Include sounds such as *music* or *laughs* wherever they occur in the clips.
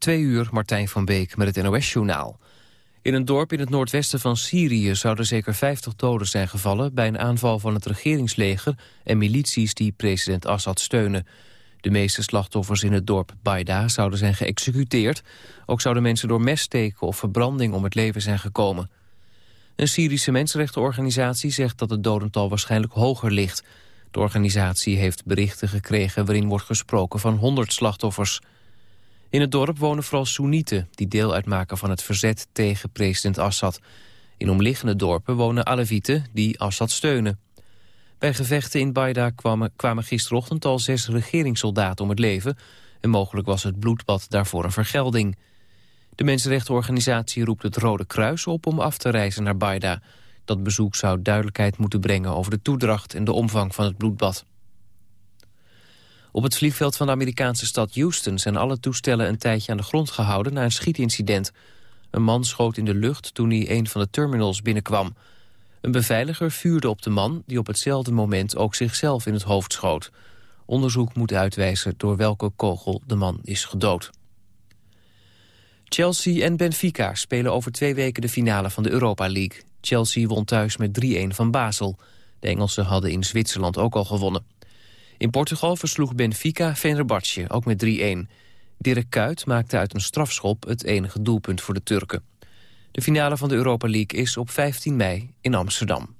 Twee uur, Martijn van Beek met het NOS-journaal. In een dorp in het noordwesten van Syrië zouden zeker 50 doden zijn gevallen... bij een aanval van het regeringsleger en milities die president Assad steunen. De meeste slachtoffers in het dorp Baida zouden zijn geëxecuteerd. Ook zouden mensen door messteken of verbranding om het leven zijn gekomen. Een Syrische mensenrechtenorganisatie zegt dat het dodental waarschijnlijk hoger ligt. De organisatie heeft berichten gekregen waarin wordt gesproken van 100 slachtoffers... In het dorp wonen vooral Soenieten... die deel uitmaken van het verzet tegen president Assad. In omliggende dorpen wonen Alevieten die Assad steunen. Bij gevechten in Baida kwamen, kwamen gisterochtend al zes regeringssoldaten om het leven... en mogelijk was het bloedbad daarvoor een vergelding. De mensenrechtenorganisatie roept het Rode Kruis op om af te reizen naar Baida. Dat bezoek zou duidelijkheid moeten brengen over de toedracht en de omvang van het bloedbad. Op het vliegveld van de Amerikaanse stad Houston zijn alle toestellen een tijdje aan de grond gehouden na een schietincident. Een man schoot in de lucht toen hij een van de terminals binnenkwam. Een beveiliger vuurde op de man die op hetzelfde moment ook zichzelf in het hoofd schoot. Onderzoek moet uitwijzen door welke kogel de man is gedood. Chelsea en Benfica spelen over twee weken de finale van de Europa League. Chelsea won thuis met 3-1 van Basel. De Engelsen hadden in Zwitserland ook al gewonnen. In Portugal versloeg Benfica Fenerbahce, ook met 3-1. Dirk Kuyt maakte uit een strafschop het enige doelpunt voor de Turken. De finale van de Europa League is op 15 mei in Amsterdam.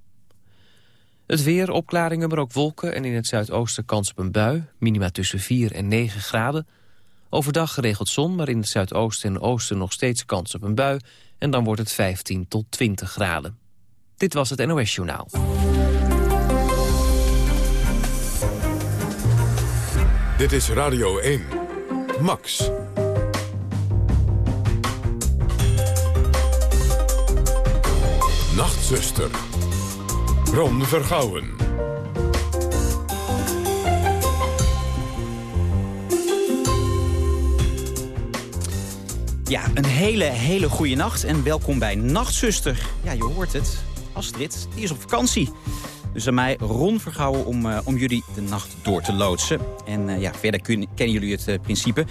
Het weer, opklaringen, maar ook wolken en in het zuidoosten kans op een bui. Minima tussen 4 en 9 graden. Overdag geregeld zon, maar in het zuidoosten en oosten nog steeds kans op een bui. En dan wordt het 15 tot 20 graden. Dit was het NOS Journaal. Dit is Radio 1. Max. Nachtzuster. Ron Vergouwen. Ja, een hele, hele goede nacht en welkom bij Nachtzuster. Ja, je hoort het. Astrid, die is op vakantie. Dus aan mij Ron Vergouwen om, uh, om jullie de nacht door te loodsen. En uh, ja, verder kennen jullie het uh, principe.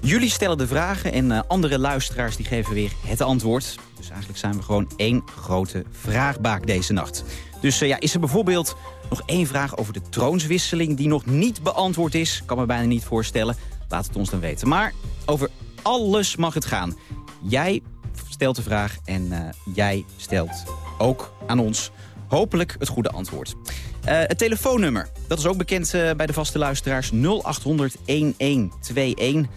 Jullie stellen de vragen en andere luisteraars die geven weer het antwoord. Dus eigenlijk zijn we gewoon één grote vraagbaak deze nacht. Dus ja, is er bijvoorbeeld nog één vraag over de troonswisseling... die nog niet beantwoord is? Kan me bijna niet voorstellen. Laat het ons dan weten. Maar over alles mag het gaan. Jij stelt de vraag en jij stelt ook aan ons hopelijk het goede antwoord. Uh, het telefoonnummer, dat is ook bekend uh, bij de vaste luisteraars, 0800 1121.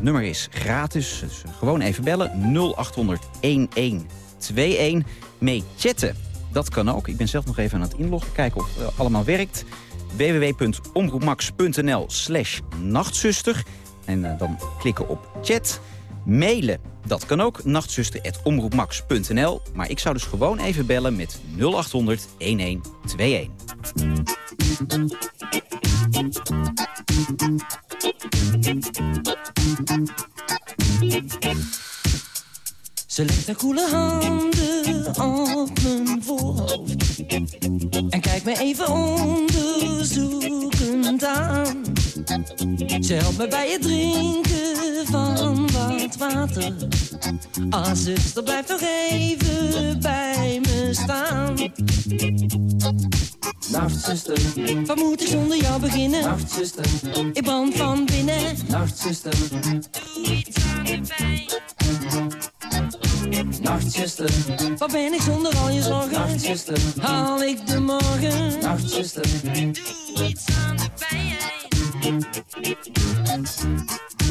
Nummer is gratis, dus gewoon even bellen, 0800 1121. Mee chatten, dat kan ook. Ik ben zelf nog even aan het inloggen, kijken of het allemaal werkt. www.omroepmax.nl slash nachtzuster. En dan klikken op chat. Mailen, dat kan ook, nachtzuster.omroepmax.nl. Maar ik zou dus gewoon even bellen met 0800 1121. Ze legt haar koele handen op mijn voorhoofd En kijkt me even onderzoekend aan Ze helpt me bij het drinken wat water Ah, zuster, blijf toch even bij me staan. Nachtzuster, wat moet ik zonder jou beginnen? Nachtzuster, ik brand van binnen. Nachtzuster, doe iets aan de pijn. Nachtzuster, wat ben ik zonder al je zorgen? Nachtzuster, haal ik de morgen? Nachtzuster, doe iets aan de pijn.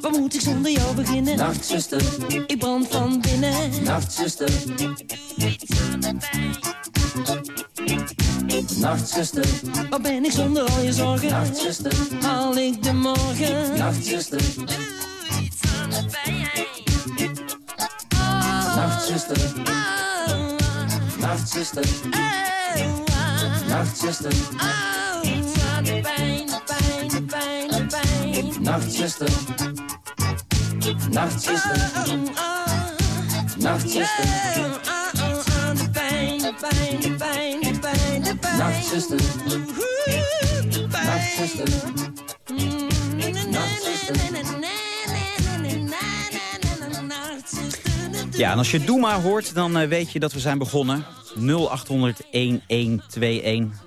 Waar moet ik zonder jou beginnen? Nachtzuster, ik brand van binnen. Nachtzuster. Nachtzuster, waar ben ik zonder al je zorgen? Nachtzuster, haal ik de morgen? Nachtzuster, doe iets aan de pijn. Oh, Nachtzuster, oh, Nachtzuster, oh, Nachtzuster, oh, iets aan de pijn, pijn, de pijn. Nachtzuster, Nachtzuster, Ja, en als je Doe maar hoort, dan eh, weet je dat we zijn begonnen. 0800-1121.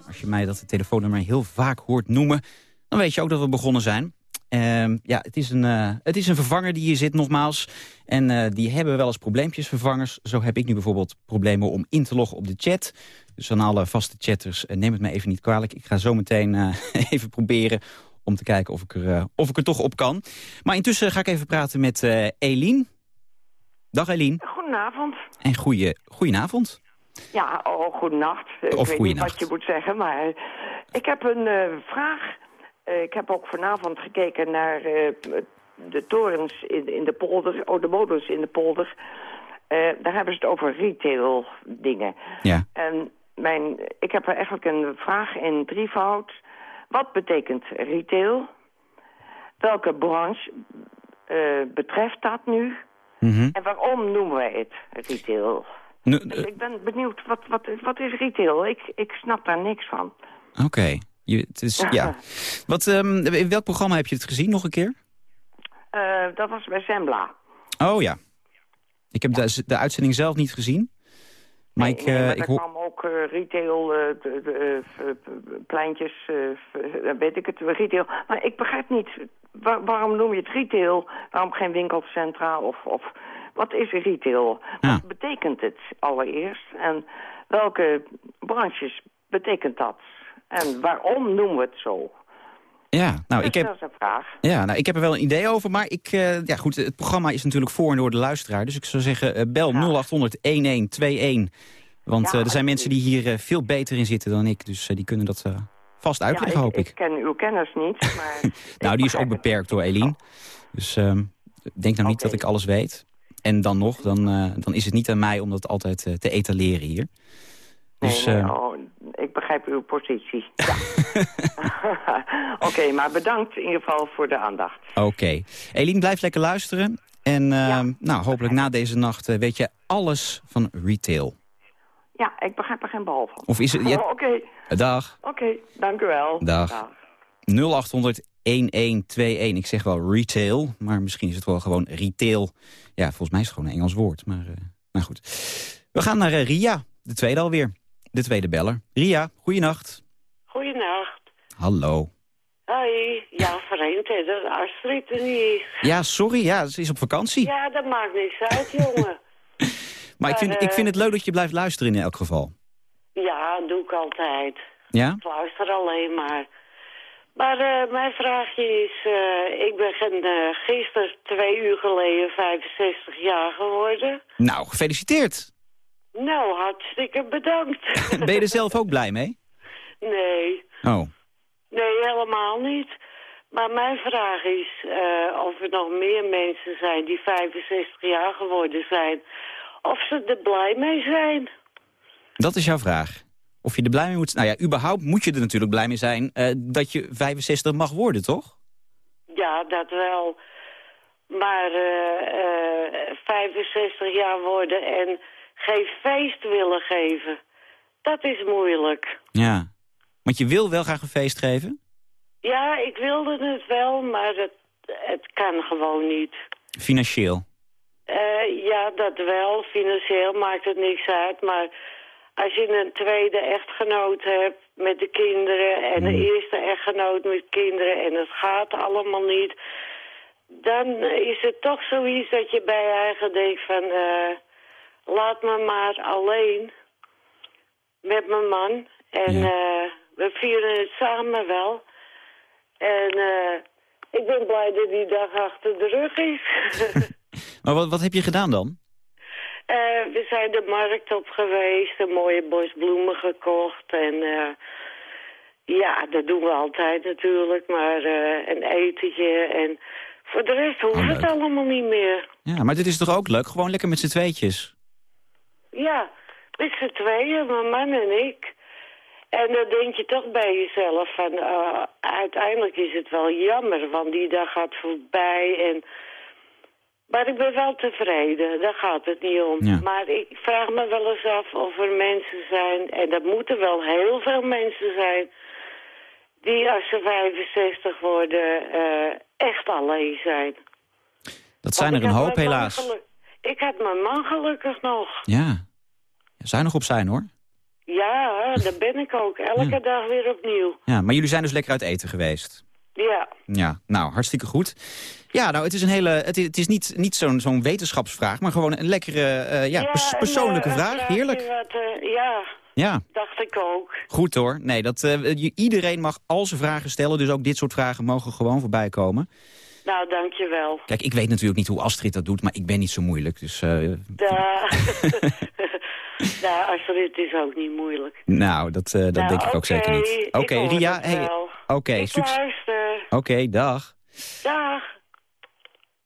Als je mij dat telefoonnummer heel vaak hoort noemen... dan weet je ook dat we begonnen zijn. Ehm, ja, het is, een, eh, het is een vervanger die hier zit nogmaals. En eh, die hebben wel eens probleempjes, vervangers. Zo heb ik nu bijvoorbeeld problemen om in te loggen op de chat. Dus aan alle vaste chatters, eh, neem het mij even niet kwalijk. Ik ga zo meteen *laughs* even proberen om te kijken of ik, er, of ik er toch op kan. Maar intussen ga ik even praten met Eline. Dag Eline. Goedenavond. En goeie, goedenavond. Ja, oh, goedenacht. Ik Of weet goeienacht. niet wat je moet zeggen, maar ik heb een vraag. Eh, ik heb ook vanavond gekeken naar eh, de torens in, in de polder, oh, de molens in de polder. Eh, daar hebben ze het over retail dingen. Ja. En mijn, ik heb er eigenlijk een vraag in drievoud. Wat betekent retail? Welke branche betreft dat nu? Mhm. En waarom noemen wij het retail? Nu, Dus ik ben benieuwd, wat, wat, wat is retail? Ik, ik snap daar niks van. Oké. Je- het is- Ja. Wat, ehm, in welk programma heb je het gezien nog een keer? Eh, dat was bij Zembla. Oh ja. Ik heb de, de uitzending zelf niet gezien. Maar Nee, ik, nee, eh, maar ik kwam ook eh, retail, de, de, pleintjes, weet ik het, retail. Maar ik begrijp niet, wa- waarom noem je het retail? Waarom geen winkelcentra of... of wat is retail? Ja. Wat betekent het allereerst? En welke branches betekent dat? En waarom noemen we het zo? Ja, nou, ik heb, Dat is een vraag. ja, nou, ik heb er wel een idee over. Maar ik, eh, ja, goed, het programma is natuurlijk voor en door de luisteraar. Dus ik zou zeggen, eh, bel Ja. 0800-1121. Want Ja, eh, er zijn mensen die hier veel beter in zitten dan ik. Dus die kunnen dat vast uitleggen, ja, hoop ik. ik ken uw kennis niet, *laughs* maar... nou, ik die is ook beperkt door Eline. Dus ehm, denk nou niet dat ik alles weet. En dan nog, dan, dan is het niet aan mij om dat altijd te etaleren hier. Dus, nee, eh, oh, ik begrijp uw positie. Ja. *laughs* *laughs* Oké, maar bedankt in ieder geval voor de aandacht. Oké. Eline, blijf lekker luisteren. En eh, Ja. nou, hopelijk na deze nacht eh, weet je alles van retail. Ja, ik begrijp er geen bal van. Of is het... *laughs* Oh, Ja, Oké, dag. oké, dank u wel. Dag. 0800 1121. Ik zeg wel retail, maar misschien is het wel gewoon retail. Ja, volgens mij is het gewoon een Engels woord. Maar, eh, maar goed. We gaan naar eh, Ria, de tweede alweer. De tweede beller. Ria, goeienacht. Goeienacht. Hallo. Hoi. Ja, vreemd hè, dat Astrid er niet. Ja, sorry, ja, ze is op vakantie. Ja, dat maakt niks uit, jongen. *laughs* maar ik vind, ik eh, vind het leuk dat je blijft luisteren in elk geval. Ja, doe ik altijd. Ja? Ik luister alleen maar. Maar eh, mijn vraagje is, eh, ik ben uh, gisteren twee uur geleden 65 jaar geworden. Nou, gefeliciteerd. Nou, hartstikke bedankt. *laughs* ben je er zelf ook blij mee? nee, Oh. nee, helemaal niet. Maar mijn vraag is uh, of er nog meer mensen zijn die 65 jaar geworden zijn. Of ze er blij mee zijn. Dat is jouw vraag. Of je er blij mee moet zijn. Nou ja, überhaupt moet je er natuurlijk blij mee zijn uh, dat je 65 mag worden, toch? Ja, dat wel. Maar eh, eh, 65 jaar worden en geen feest willen geven, dat is moeilijk. Ja. Want je wil wel graag een feest geven? Ja, ik wilde het wel, maar het, het kan gewoon niet. Financieel? Eh, ja, dat wel. Financieel maakt het niks uit. Maar als je een tweede echtgenoot hebt met de kinderen... en een eerste echtgenoot met kinderen en het gaat allemaal niet... dan is het toch zoiets dat je bij je eigen denkt van... eh, laat me maar alleen met mijn man. En Ja. eh, we vieren het samen wel. En eh, ik ben blij dat die dag achter de rug is. *laughs* Maar wat, wat heb je gedaan dan? Eh, we zijn de markt op geweest, een mooie bos bloemen gekocht. En ja, dat doen we altijd natuurlijk. Maar een etentje en voor de rest hoeft Oh, het allemaal niet meer. Ja, maar dit is toch ook leuk? Gewoon lekker met z'n tweetjes. Ja, met z'n tweeën, mijn man en ik. En dan denk je toch bij jezelf van, eh, uiteindelijk is het wel jammer, want die dag gaat voorbij. En... Maar ik ben wel tevreden, daar gaat het niet om. Ja. Maar ik vraag me wel eens af of er mensen zijn, en dat moeten wel heel veel mensen zijn, die als ze 65 worden eh, echt alleen zijn. Dat zijn Want er een hoop, helaas. Ik had mijn man gelukkig nog. Ja. Zuinig op zijn, hoor. Ja, daar ben ik ook. Elke Ja. dag weer opnieuw. Ja, maar jullie zijn dus lekker uit eten geweest. Ja. Ja, nou, hartstikke goed. Ja, nou, het is, een hele, het is, het is niet, niet zo'n zo'n wetenschapsvraag, maar gewoon een lekkere, eh, ja, pers- persoonlijke vraag. Heerlijk. Wat, eh, ja, Ja, dacht ik ook. goed hoor. Nee, dat, eh, je- iedereen mag al zijn vragen stellen, dus ook dit soort vragen mogen gewoon voorbij komen. Nou, dankjewel. Kijk, ik weet natuurlijk niet hoe Astrid dat doet, maar ik ben niet zo moeilijk. Dus, eh, *laughs* *laughs* Nou, Astrid is ook niet moeilijk. nou, dat, eh, dat Nou, denk ik ook zeker niet. Oké, Ria, het hey, oké, ik succes. Oké, dag. Dag.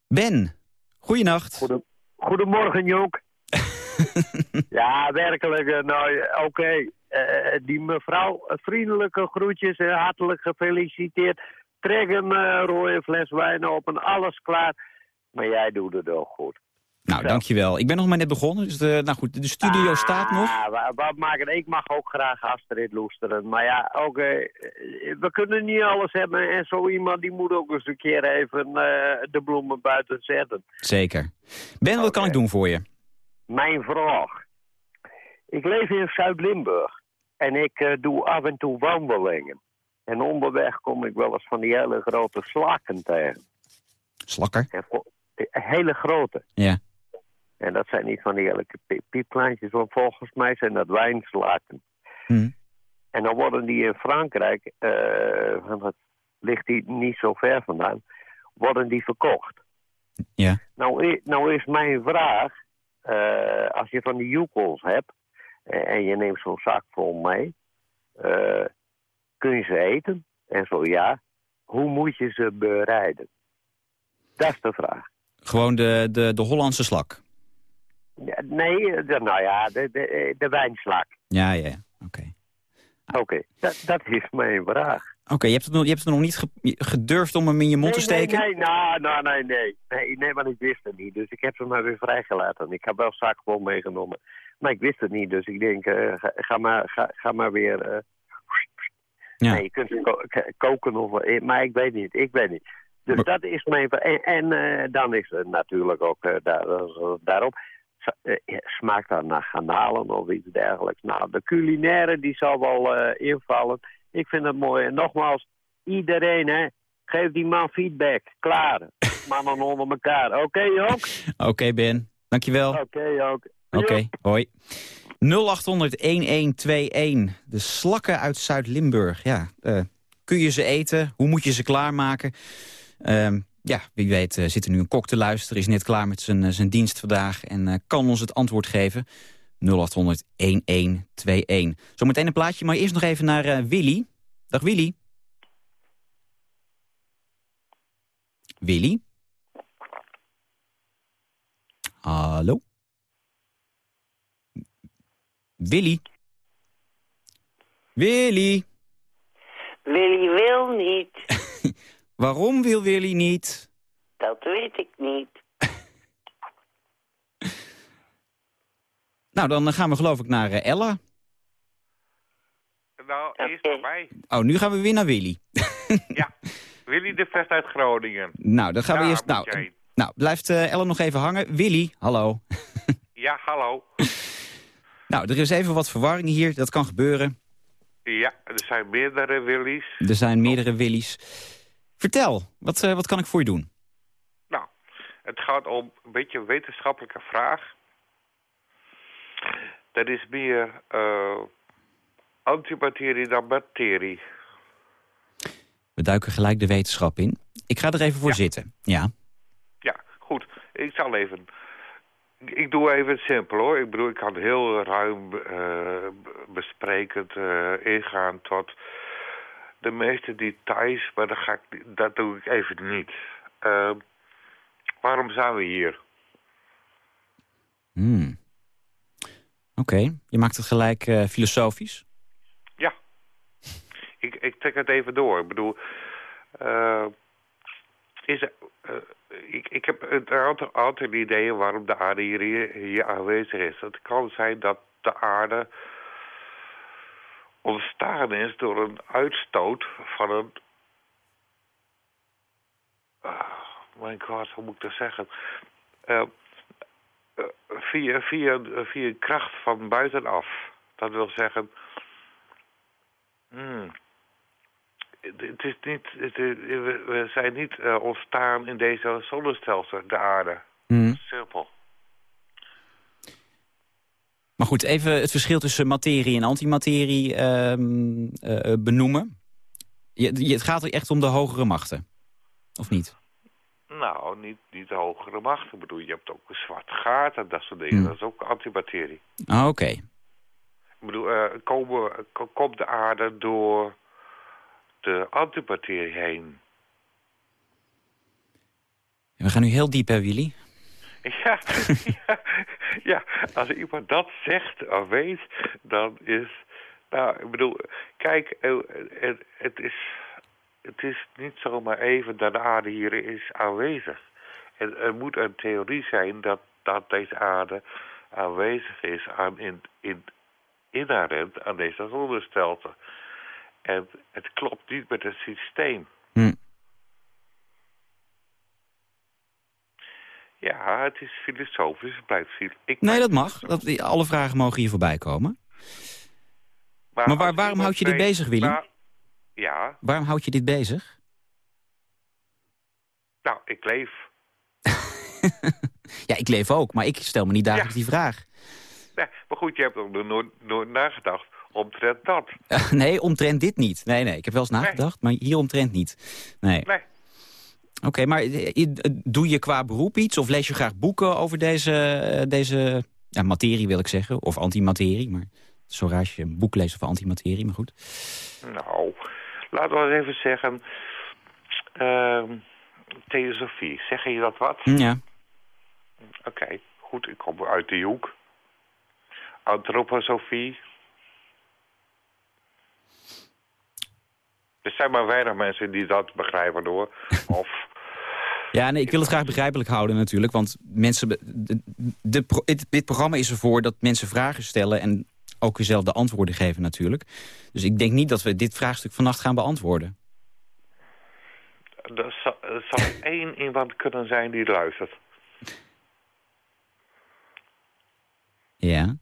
Ben, goeienacht. Goedem- Goedemorgen, Jook. *laughs* ja, werkelijk. eh, Nou, eh, oké. Eh, die mevrouw, vriendelijke groetjes en hartelijk gefeliciteerd. Trek een eh, rode fles wijn open, alles klaar. Maar jij doet het ook goed. Nou, dankjewel. Ik ben nog maar net begonnen, dus de, nou goed, de studio staat nog. Ah, wa- wat maken? Ik mag ook graag Astrid loesteren. Maar ja, oké. eh, we kunnen niet alles hebben. En zo iemand die moet ook eens een keer even eh, de bloemen buiten zetten. Zeker. Ben, wat kan ik doen voor je? Mijn vraag. Ik leef in Zuid-Limburg en ik eh, doe af en toe wandelingen. En onderweg kom ik wel eens van die hele grote slakken tegen. Slakker? Eh, hele grote. Ja. En dat zijn niet van die hele pie- piepkleintjes, want volgens mij zijn dat wijnslaken. Hm. En dan worden die in Frankrijk, eh, want dat ligt die niet zo ver vandaan, worden die verkocht. Ja. Nou, nou is mijn vraag, eh, als je van die joekels hebt eh, en je neemt zo'n zak vol mee, kun je ze eten? En zo ja, hoe moet je ze bereiden? Dat is de vraag. Gewoon de, de, de Hollandse slak. Nee, de, nou ja, de, de, de wijnslak. Ja, ja. Oké. Oké, dat, dat is mijn vraag. Oké, je hebt het nog, je hebt het nog niet ge- gedurfd om hem in je mond te steken? Nee, nee, nou, nou, nee, nee, nee. Nee, want ik wist het niet. Dus ik heb ze maar weer vrijgelaten. Ik heb wel zak vol meegenomen. Maar ik wist het niet, dus ik denk, eh, ga, ga, maar, ga, ga maar weer... eh, Ja. Nee, je kunt ko- koken of... eh, Maar ik weet niet, ik weet niet. Dus Maar- dat is mijn... En, en dan is het natuurlijk ook daar, daarop... sa- eh, smaakt dat naar garnalen of iets dergelijks? Nou, de culinaire die zal wel eh, invallen. Ik vind het mooi. En nogmaals, iedereen, hè, geef die man feedback. Klaar. *laughs* Mannen onder elkaar. Oké, ook? Oké, Ben. Dankjewel. Oké, ook. Oké, hoi. 0800-1121. De slakken uit Zuid-Limburg. Ja, eh, kun je ze eten? Hoe moet je ze klaarmaken? Ehm, ja, wie weet eh, zit er nu een kok te luisteren. Is net klaar met zijn, eh, zijn dienst vandaag. En eh, kan ons het antwoord geven. 0800-1121. Zometeen een plaatje, maar eerst nog even naar Willy. Dag Willy. Willy? Hallo? Willy? Willy? Willy wil niet. Waarom wil Willy niet? Dat weet ik niet. *laughs* Nou, dan gaan we geloof ik naar eh, Ella. Nou, eerst Oké. naar mij. Oh, nu gaan we weer naar Willy. *laughs* Ja, Willy de Vest uit Groningen. Nou, dan gaan we eerst... Nou, nou blijft eh, Ella nog even hangen. Willy, hallo. *laughs* Ja, hallo. Nou, er is even wat verwarring hier. Dat kan gebeuren. Ja, er zijn meerdere Willy's. Er zijn meerdere Willy's. Vertel, wat, eh, wat kan ik voor je doen? Nou, het gaat om een beetje een wetenschappelijke vraag. Dat is meer eh, antimaterie dan materie. We duiken gelijk de wetenschap in. Ik ga er even voor Ja. zitten. Ja. Ja, goed. Ik zal even... ik- doe even simpel hoor. Ik bedoel, ik kan heel ruim eh, besprekend ingaan tot de meeste details, maar dat, ga ik, dat doe ik even niet. Eh, waarom zijn we hier? Hmm. Oké, je maakt het gelijk eh, filosofisch. Ja. *laughs* Ik, ik trek het even door. Ik bedoel, eh, is, eh, ik, ik heb een aantal, aantal ideeën waarom de aarde hier aanwezig is. Het kan zijn dat de aarde ontstaan is door een uitstoot van een... Ah, mijn god, hoe moet ik dat zeggen? Eh, via, via, via een kracht van buitenaf. Dat wil zeggen... Hmm. Het, is niet, het, is- we, zijn niet eh, ontstaan in deze zonnestelsel, de aarde. Hmm. Simpel. Maar goed, even het verschil tussen materie en antimaterie ehm, eh, benoemen. Je, je- het gaat echt om de hogere machten. Of niet? Nou, niet, niet de hogere macht. Ik bedoel, je hebt ook een zwart gat en dat soort dingen. Hmm. Dat is ook antimaterie. Ah, Oké. Ik bedoel, eh, komen, ko- komt de aarde door de antimaterie heen? We gaan nu heel diep, hè, Willy? *laughs* Ja, ja, *laughs* ja, als iemand dat zegt of weet, dan is... Nou, ik bedoel, kijk, eh, het, het, is, het is niet zomaar even dat de aarde hier is aanwezig. Er, moet een theorie zijn dat, dat deze aarde aanwezig is aan in, in, inherent aan deze zonnestelsel. En het klopt niet met het systeem. Hm. Ja, het is filosofisch, het blijft ik Nee, dat mag. Dat, alle vragen mogen hier voorbij komen. Maar waar- waarom houd je dit bezig, Willy? Ja, Waarom houd je dit bezig? nou, ik leef. *laughs* Ja, ik leef ook, maar ik stel me niet dagelijks die vraag. Nee, maar goed, je hebt er nooit, nooit nagedacht omtrent dat. *laughs* nee, omtrent dit niet. Nee, nee, ik heb wel eens nagedacht, maar hier omtrent niet. Nee. Nee, Oké, maar eh, eh, doe je qua beroep iets? Of lees je graag boeken over deze, eh, deze ja, materie, wil ik zeggen? Of antimaterie, maar zo raar als je een boek leest over antimaterie, maar goed. nou, laten we eens even zeggen... ehm theosofie, zeg je dat wat? Hm, Ja. Oké, goed, ik kom uit die hoek. Antroposofie. Er zijn maar weinig mensen die dat begrijpen hoor. *laughs* Of, Ja, nee, ik wil het graag begrijpelijk houden natuurlijk. Want mensen, de, dit, dit programma is ervoor dat mensen vragen stellen... en ook jezelf de antwoorden geven natuurlijk. Dus ik denk niet dat we dit vraagstuk vannacht gaan beantwoorden. er zal, er zal *laughs* één iemand kunnen zijn die luistert. Ja.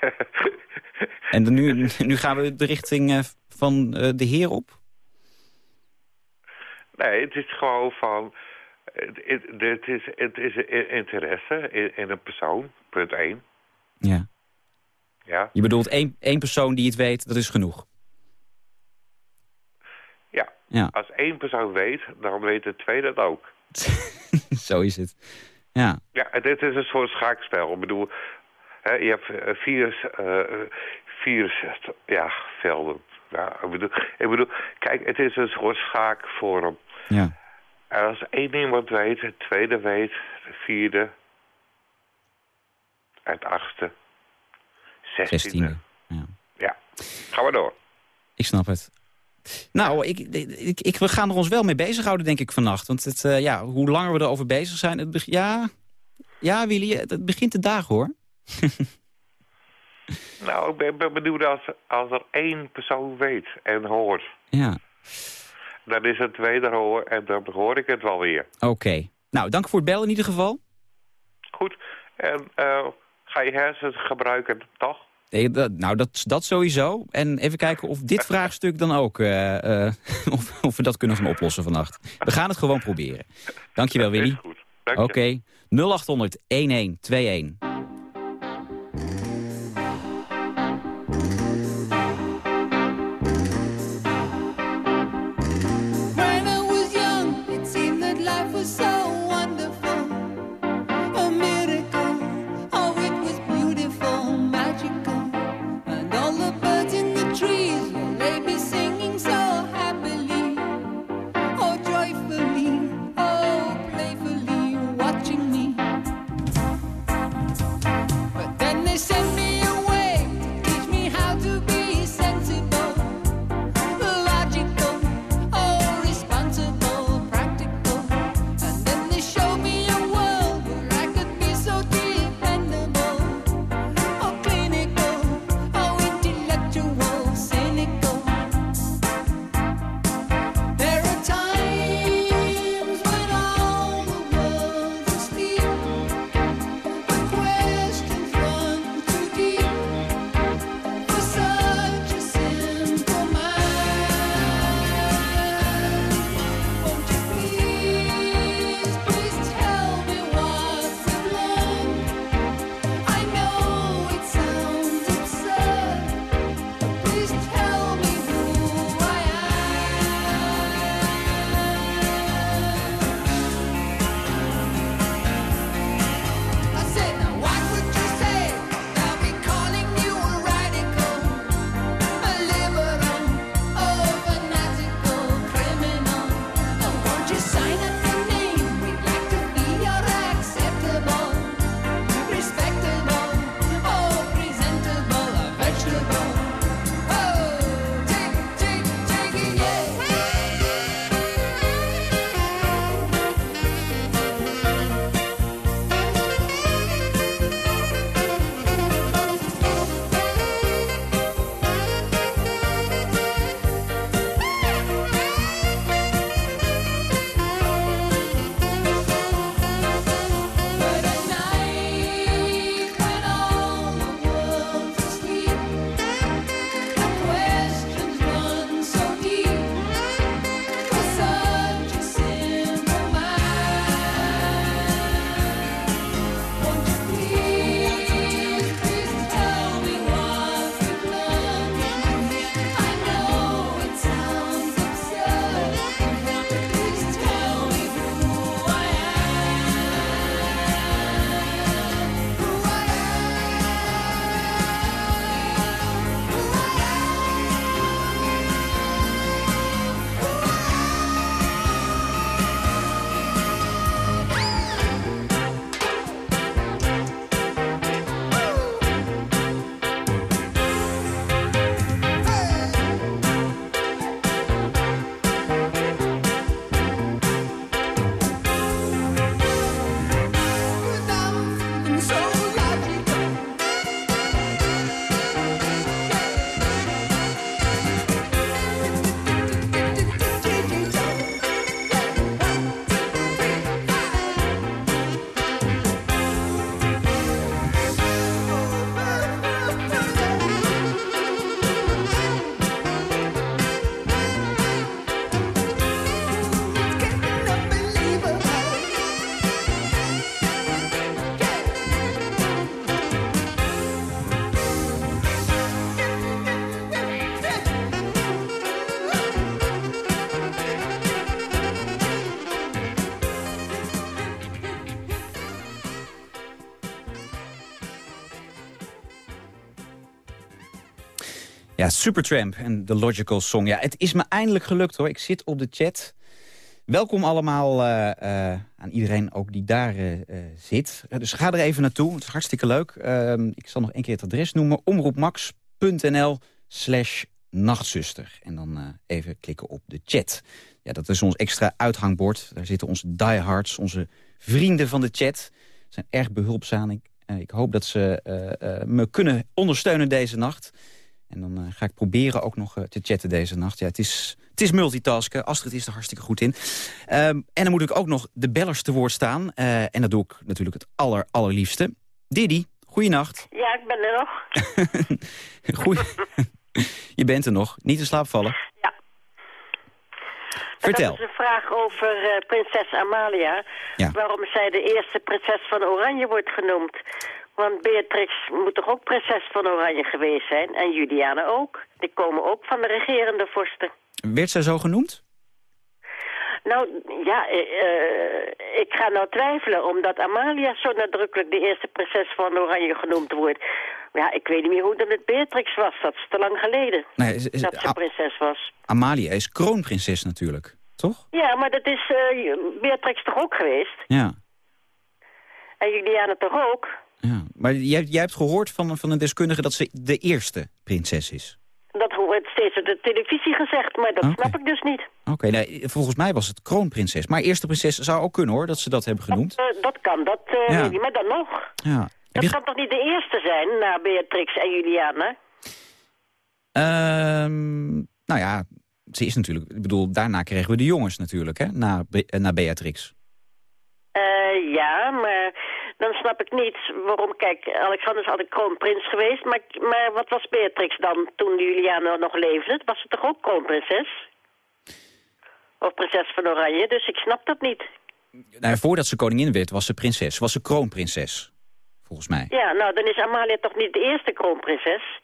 *laughs* En dan nu, nu gaan we de richting eh, van eh, de heer op? Nee, het is gewoon van... Het, is, het is interesse in, in een persoon, punt één. Ja. Ja, Je bedoelt één, één persoon die het weet, dat is genoeg. ja. Ja, Als één persoon weet, dan weet de tweede dat ook. *laughs* zo is het. Ja, Ja, dit is een soort schaakspel. Ik bedoel, hè, je hebt eh, vier, eh, 64 ja, velden. Ja, ik, bedoel, ik bedoel, kijk, het is een soort schaakvorm. ja. En als één iemand weet, de tweede weet, de vierde, het achtste, zestiende. zestiende. Ja. Ja, gaan we door. Ik snap het. Nou, ik, ik, ik, we gaan er ons wel mee bezighouden, denk ik, vannacht. Want het, eh, ja, hoe langer we erover bezig zijn... Het ja, ja, Willy, het, het begint te dagen, hoor. *laughs* Nou, ik ben, ben benieuwd als, als er één persoon weet en hoort. Ja, Dan is het tweede hoor en dan hoor ik het wel weer. oké. Nou, dank voor het bellen in ieder geval. Goed. En eh, ga je hersens gebruiken, toch? Nee, dat, nou, dat, dat sowieso. En even kijken of dit *laughs* vraagstuk dan ook... eh, eh, *laughs* of, of we dat kunnen gaan oplossen vannacht. We gaan het gewoon proberen. Dankjewel. Dank Oké. je. 0800 Ja, Supertramp en The Logical Song. Ja, het is me eindelijk gelukt hoor. Ik zit op de chat. Welkom allemaal eh, eh, aan iedereen ook die daar eh, zit. Dus ga er even naartoe. Het is hartstikke leuk. Ehm, ik zal nog één keer het adres noemen. omroepmax.nl slash Nachtzuster. En dan even klikken op de chat. Ja, dat is ons extra uithangbord. Daar zitten onze diehards, onze vrienden van de chat. zijn erg behulpzaam. Ik, ik hoop dat ze me kunnen ondersteunen deze nacht. En dan eh, ga ik proberen ook nog eh, te chatten deze nacht. Ja, het is, het is multitasken. Astrid is er hartstikke goed in. Ehm, en dan moet ik ook nog de bellers te woord staan. Eh, en dat doe ik natuurlijk het aller, allerliefste. Didi, goeienacht. Ja, ik ben er nog. *laughs* Goeie... *laughs* Je bent er nog. Niet in slaap vallen. Ja. Vertel. Dat is een vraag over prinses Amalia. Ja. Waarom zij de eerste prinses van Oranje wordt genoemd. Want Beatrix moet toch ook prinses van Oranje geweest zijn? En Juliana ook. Die komen ook van de regerende vorsten. Werd zij zo genoemd? Nou, ja, eh, eh, ik ga nou twijfelen, omdat Amalia zo nadrukkelijk de eerste prinses van Oranje genoemd wordt. Ja, ik weet niet meer hoe dat met Beatrix was. Dat is te lang geleden Nee, is- is- dat ze prinses was. Amalia is kroonprinses natuurlijk. Toch? Ja, maar dat is eh, Beatrix toch ook geweest? Ja. En Juliana toch ook? Ja. Maar jij, jij hebt gehoord van, van een deskundige dat ze de eerste prinses is. Dat wordt steeds op de televisie gezegd, maar dat snap ik dus niet. Oké, nee, volgens mij was het kroonprinses. Maar eerste prinses zou ook kunnen hoor, dat ze dat hebben genoemd. Dat, eh, dat kan, dat eh, Ja. maar dan nog. Ja. Dat je, kan toch niet de eerste zijn na Beatrix en Juliana? Ehm, nou ja, ze is natuurlijk... Ik bedoel, daarna kregen we de jongens natuurlijk, hè? Na, Be- na Beatrix. Eh, ja, maar dan snap ik niet waarom... Kijk, Alexander is altijd kroonprins geweest, maar, maar wat was Beatrix dan toen Juliana nog leefde? Was ze toch ook kroonprinses? Of prinses van Oranje, dus ik snap dat niet. Nou, voordat ze koningin werd, was ze prinses. Was ze kroonprinses, volgens mij. Ja, nou, dan is Amalia toch niet de eerste kroonprinses?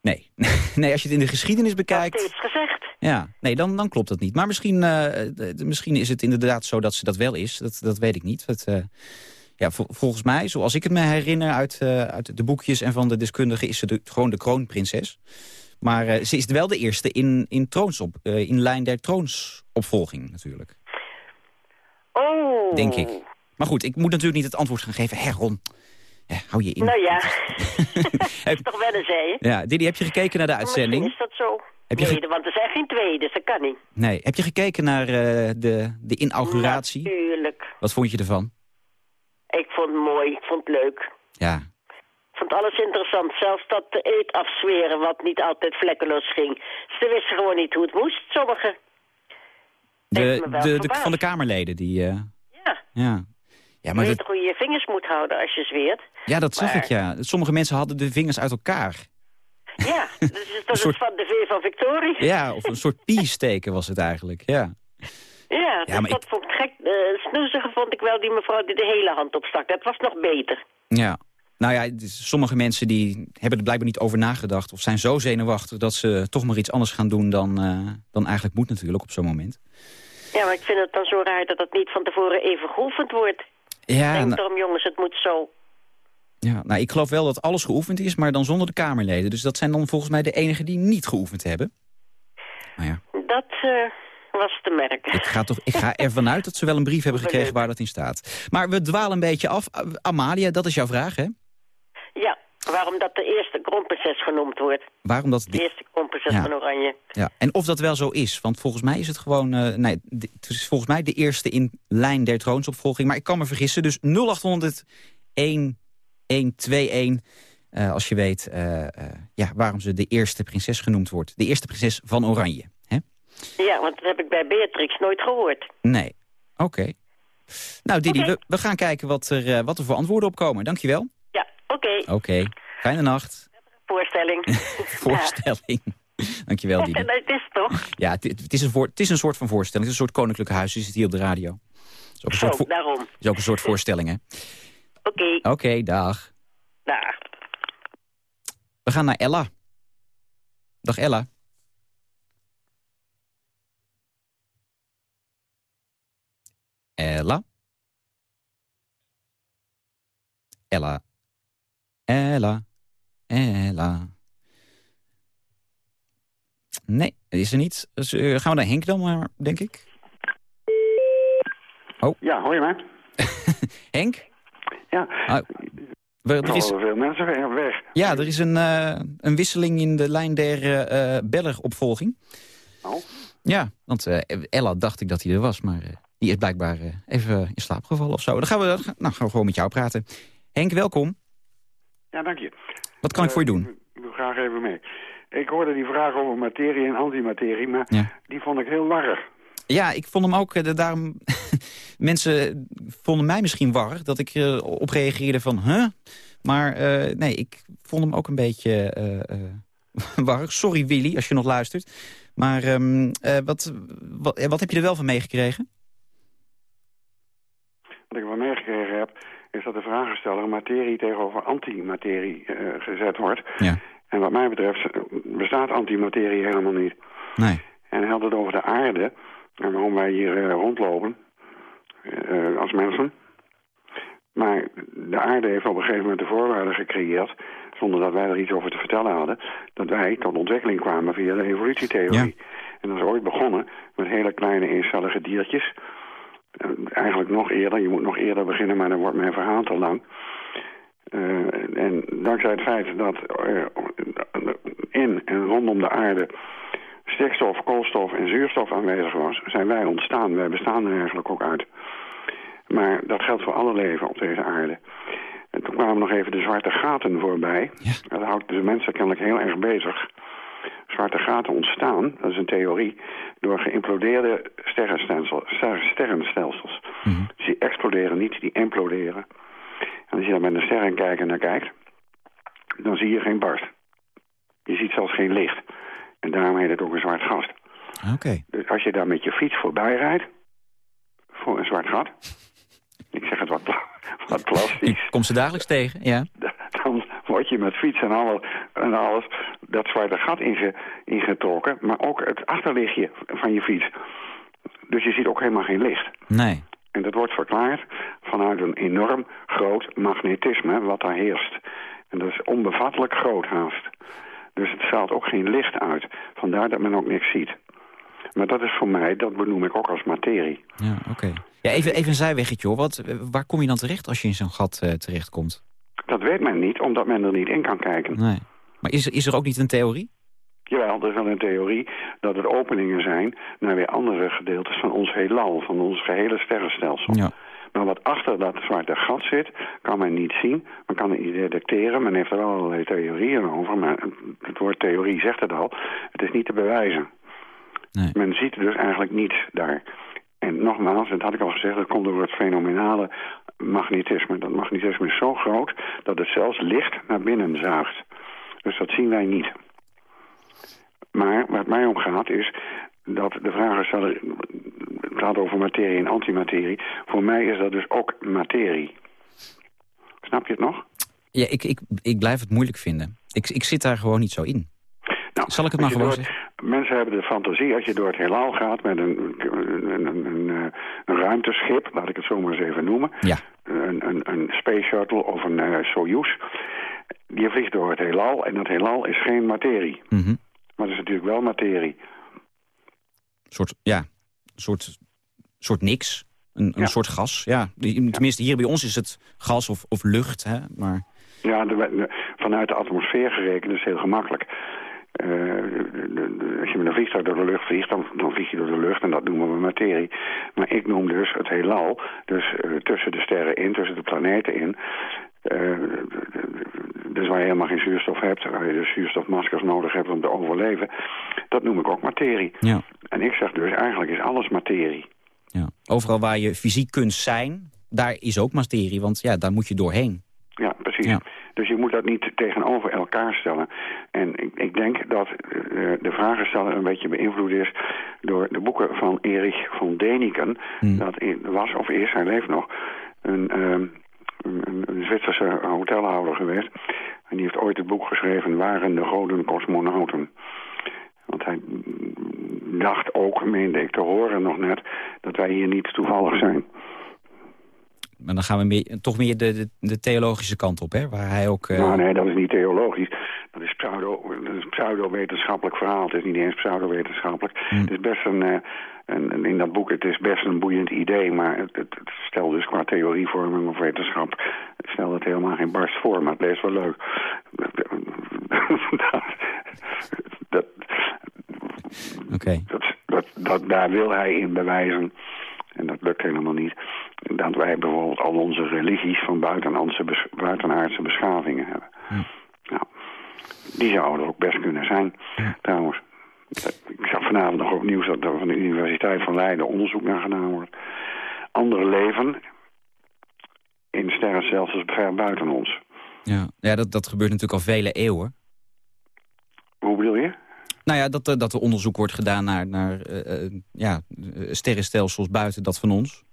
Nee. *laughs* nee, als je het in de geschiedenis Dat bekijkt... steeds gezegd. Ja, nee, dan, dan klopt dat niet. Maar misschien, eh, misschien is het inderdaad zo dat ze dat wel is. Dat, dat weet ik niet. Het, eh, ja, vol- volgens mij, zoals ik het me herinner uit, eh, uit de boekjes en van de deskundigen... is ze de, gewoon de kroonprinses. Maar eh, ze is wel de eerste in, in, troonsop, eh, in lijn der troonsopvolging natuurlijk. Oh. Denk ik. Maar goed, ik moet natuurlijk niet het antwoord gaan geven. Hé Ron, ja, hou je in. Nou ja, Heb- *laughs* is toch wennen, zei je? ja, Didi, heb je gekeken naar de Misschien uitzending? is dat zo. Heb je nee, want er zijn geen twee, dus dat kan niet. Nee, heb je gekeken naar de, de inauguratie? Natuurlijk. Wat vond je ervan? Ik vond het mooi, ik vond het leuk. Ja, Ik vond alles interessant. Zelfs dat de eet afzweren, wat niet altijd vlekkeloos ging. Ze wisten gewoon niet hoe het moest, sommigen. De, de, van de Kamerleden, die... eh, Ja, ja. Ja, je maar weet dat, hoe je je vingers moet houden als je zweert? ja, dat zag maar- ik, ja. Sommige mensen hadden de vingers uit elkaar. Ja, dat is dat soort- is van de V van Victorie. Ja, of een soort *laughs* piesteken was het eigenlijk, ja. Ja, Ja, dus dat vond ik gek. De snoezige vond ik wel die mevrouw die de hele hand opstak. Dat was nog beter. Ja. Nou ja, is- sommige mensen die hebben er blijkbaar niet over nagedacht... of zijn zo zenuwachtig dat ze toch maar iets anders gaan doen dan, eh, dan eigenlijk moet natuurlijk op zo'n moment. Ja, maar ik vind het dan zo raar dat het niet van tevoren even geoefend wordt. Ja, Denk nou, daarom, jongens, het moet zo. ja, nou, ik geloof wel dat alles geoefend is, maar dan zonder de Kamerleden. Dus dat zijn dan volgens mij de enigen die niet geoefend hebben. Maar ja, Dat eh, was te merken. ik ga, toch, ik ga ervan uit dat ze wel een brief hebben gekregen waar dat in staat. Maar we dwalen een beetje af. Uh, Amalia, dat is jouw vraag, hè? Ja, waarom dat de eerste kroonprinses genoemd wordt. Waarom dat... De eerste kroonprinses Ja. van Oranje. Ja, en of dat wel zo is. Want volgens mij is het gewoon... eh, nee, het is volgens mij de eerste in lijn der troonsopvolging. Maar ik kan me vergissen. Dus 0800 1121. eh, als je weet eh, eh, ja, waarom ze de eerste prinses genoemd wordt. De eerste prinses van Oranje. Ja, want dat heb ik bij Beatrix nooit gehoord. Nee. Oké. Nou, Didi, we, we gaan kijken wat er, eh, wat er voor antwoorden op komen. Dankjewel. Ja, oké. Oké. Fijne nacht. Voorstelling. *laughs* Voorstelling. Dankjewel, Ja. Didi. *laughs* En dat is toch? Ja, het, het is een voor, het is een soort van voorstelling. Het is een soort koninklijke huis. Je zit hier op de radio. Het is ook een Zo, soort, vo- daarom. het is ook een soort voorstelling, hè? Oké, Oké, dag. daar. We gaan naar Ella. Dag Ella. Ella. Ella. Ella. Ella. Nee, dat is er niet. Dus, eh, gaan we naar Henk dan maar, denk ik. Ja, hoor je mij? *laughs* Henk? Ja, Ah, We- Er er is, vallen veel mensen weg- weg. ja, er is een, eh, een wisseling in de lijn der eh, belleropvolging. Oh. Ja, want Ella dacht ik dat hij er was, maar die is blijkbaar eh, even in slaap gevallen of zo. Dan gaan we, nou, gaan we gewoon met jou praten. Henk, welkom. Ja, dank je. Wat kan ik voor je doen? Eh, Ik doe graag even mee. Ik hoorde die vraag over materie en antimaterie, maar Ja. die vond ik heel warrig. Ja, ik vond hem ook, eh, daarom... *laughs* mensen vonden mij misschien warrig dat ik eh, op reageerde van, huh? Maar eh, nee, ik vond hem ook een beetje eh eh, *laughs* warrig. Sorry Willy, als je nog luistert. Maar ehm, eh, wat, wat, eh, wat heb je er wel van meegekregen? Wat ik wel meegekregen heb, is dat de vragensteller materie tegenover antimaterie eh, gezet wordt. Ja. En wat mij betreft bestaat antimaterie helemaal niet. Nee. En hij had het over de aarde en waarom wij hier eh, rondlopen eh, als mensen. Maar de aarde heeft op een gegeven moment de voorwaarden gecreëerd, zonder dat wij er iets over te vertellen hadden, dat wij tot ontwikkeling kwamen via de evolutietheorie. En dat is ooit begonnen met hele kleine eencellige diertjes. Eh, eigenlijk nog eerder, je moet nog eerder beginnen, maar dan wordt mijn verhaal te lang. Eh, en dankzij het feit dat eh, in en rondom de aarde stikstof, koolstof en zuurstof aanwezig was, zijn wij ontstaan. Wij bestaan er eigenlijk ook uit. Maar dat geldt voor alle leven op deze aarde. En toen kwamen nog even de zwarte gaten voorbij. Ja. Dat houdt de mensen kennelijk heel erg bezig. Zwarte gaten ontstaan, dat is een theorie, door geïmplodeerde sterrenstelsels. ster- sterrenstelsels. Mhm. Dus die exploderen niet, die imploderen. En als je dan met een sterrenkijker naar kijkt, dan zie je geen barst. Je ziet zelfs geen licht. En daarom heet het ook een zwart gat. Oké. Dus als je daar met je fiets voorbij rijdt, voor een zwart gat, *laughs* ik zeg het wat, pla- wat plastisch, Ik kom ze dagelijks tegen, ja. *laughs* dan word je met fiets en alles, en alles dat zwarte gat inge, ingetrokken, maar ook het achterlichtje van je fiets. Dus je ziet ook helemaal geen licht. Nee. En dat wordt verklaard vanuit een enorm groot magnetisme wat daar heerst. En dat is onbevattelijk groot haast. Dus het straalt ook geen licht uit. Vandaar dat men ook niks ziet. Maar dat is voor mij, dat benoem ik ook als materie. Ja, oké. Ja, even, even een zijweggetje hoor. Wat, waar kom je dan terecht als je in zo'n gat eh, terechtkomt? Dat weet men niet, omdat men er niet in kan kijken. Nee. Maar is, er- is er ook niet een theorie? Jawel, er is wel een theorie dat het openingen zijn naar weer andere gedeeltes van ons heelal, van ons gehele sterrenstelsel. Ja. Maar wat achter dat zwarte gat zit, kan men niet zien. Men kan het niet detecteren. Men heeft er wel allerlei theorieën over. Maar het woord theorie zegt het al. Het is niet te bewijzen. Nee. Men ziet dus eigenlijk niets daar. En nogmaals, dat had ik al gezegd, dat komt door het fenomenale magnetisme. Dat magnetisme is zo groot dat het zelfs licht naar binnen zuigt. Dus dat zien wij niet. Maar waar het mij om gaat is dat de vragensteller het gaat over materie en antimaterie. Voor mij is dat dus ook materie. Snap je het nog? Ja, ik, ik, ik blijf het moeilijk vinden. Ik, ik zit daar gewoon niet zo in. Nou, Zal ik het maar gewoon zeggen? Mensen hebben de fantasie als je door het heelal gaat met een, een, een, een, eh, een ruimteschip, laat ik het zo maar eens even noemen. Ja. Een, een, een space shuttle of een eh, Soyuz. Die vliegt door het heelal en dat heelal is geen materie. Mhm. Maar dat is natuurlijk wel materie. soort, ja, een soort, soort niks. Een, een Ja. soort gas. Ja, tenminste, hier bij ons is het gas of, of lucht. Hè? Maar Ja, de- de- vanuit de atmosfeer gerekend is het heel gemakkelijk. Eh, als je met een vliegtuig door de lucht vliegt, dan, dan vlieg je door de lucht en dat noemen we materie. Maar ik noem dus het heelal, dus eh, tussen de sterren in, tussen de planeten in. eh, dus waar je helemaal geen zuurstof hebt, waar je dus zuurstofmaskers nodig hebt om te overleven. Dat noem ik ook materie. ja, En ik zeg dus, eigenlijk is alles materie. ja. overal waar je fysiek kunt zijn, daar is ook materie. Want ja, daar moet je doorheen. Ja, precies. Ja. Dus je moet dat niet tegenover elkaar stellen. En ik, ik denk dat eh, de vragensteller een beetje beïnvloed is... door de boeken van Erich von Däniken. Hmm. Dat was of is, hij leeft nog, een, ehm, een, een Zwitserse hotelhouder geweest. En die heeft ooit het boek geschreven... Waren de goden cosmonauten? Want hij dacht ook, meende ik te horen nog net... dat wij hier niet toevallig zijn. Maar dan gaan we meer, toch meer de, de, de theologische kant op, hè? Waar hij ook... eh, Nou nee, dat is niet theologisch. Dat is pseudo, pseudo-wetenschappelijk verhaal. Het is niet eens pseudo-wetenschappelijk. Het is best een, eh, een, in dat boek, het is best een boeiend idee, maar het, het, het stelt dus qua theorievorming of wetenschap, het stelt het helemaal geen barst voor, maar het leest wel leuk. *laughs* dat, dat, dat, daar wil hij in bewijzen, en dat lukt helemaal niet, dat wij bijvoorbeeld al onze religies van buitenaardse, bes- buitenaardse beschavingen hebben. Nou, die zouden er ook best kunnen zijn, trouwens. Ik zag vanavond nog ook nieuws dat er van de Universiteit van Leiden onderzoek naar gedaan wordt. Andere leven in sterrenstelsels ver buiten ons. Ja, ja dat, dat gebeurt natuurlijk al vele eeuwen. Hoe bedoel je? Nou ja, dat, er- dat er onderzoek wordt gedaan naar, naar eh, eh, ja, eh, sterrenstelsels buiten dat van ons.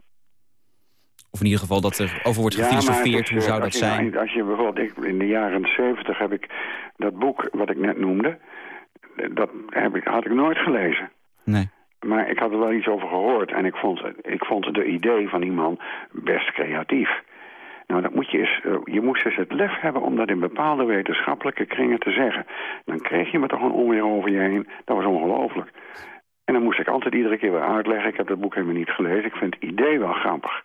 Of in ieder geval dat er over wordt Ja, gefilosofeerd. is, Hoe eh, zou dat je, zijn? Als je bijvoorbeeld, ik, in de jaren 70 heb ik dat boek wat ik net noemde, eh, dat heb ik, had ik nooit gelezen. Nee. Maar ik had er wel iets over gehoord en ik vond, ik vond de idee van die man best creatief. Nou, dat moet je, eens, eh, je moest eens het lef hebben om dat in bepaalde wetenschappelijke kringen te zeggen. Dan kreeg je me toch een onweer over je heen. Dat was ongelooflijk. En dan moest ik altijd iedere keer weer uitleggen. Ik heb dat boek helemaal niet gelezen. Ik vind het idee wel grappig.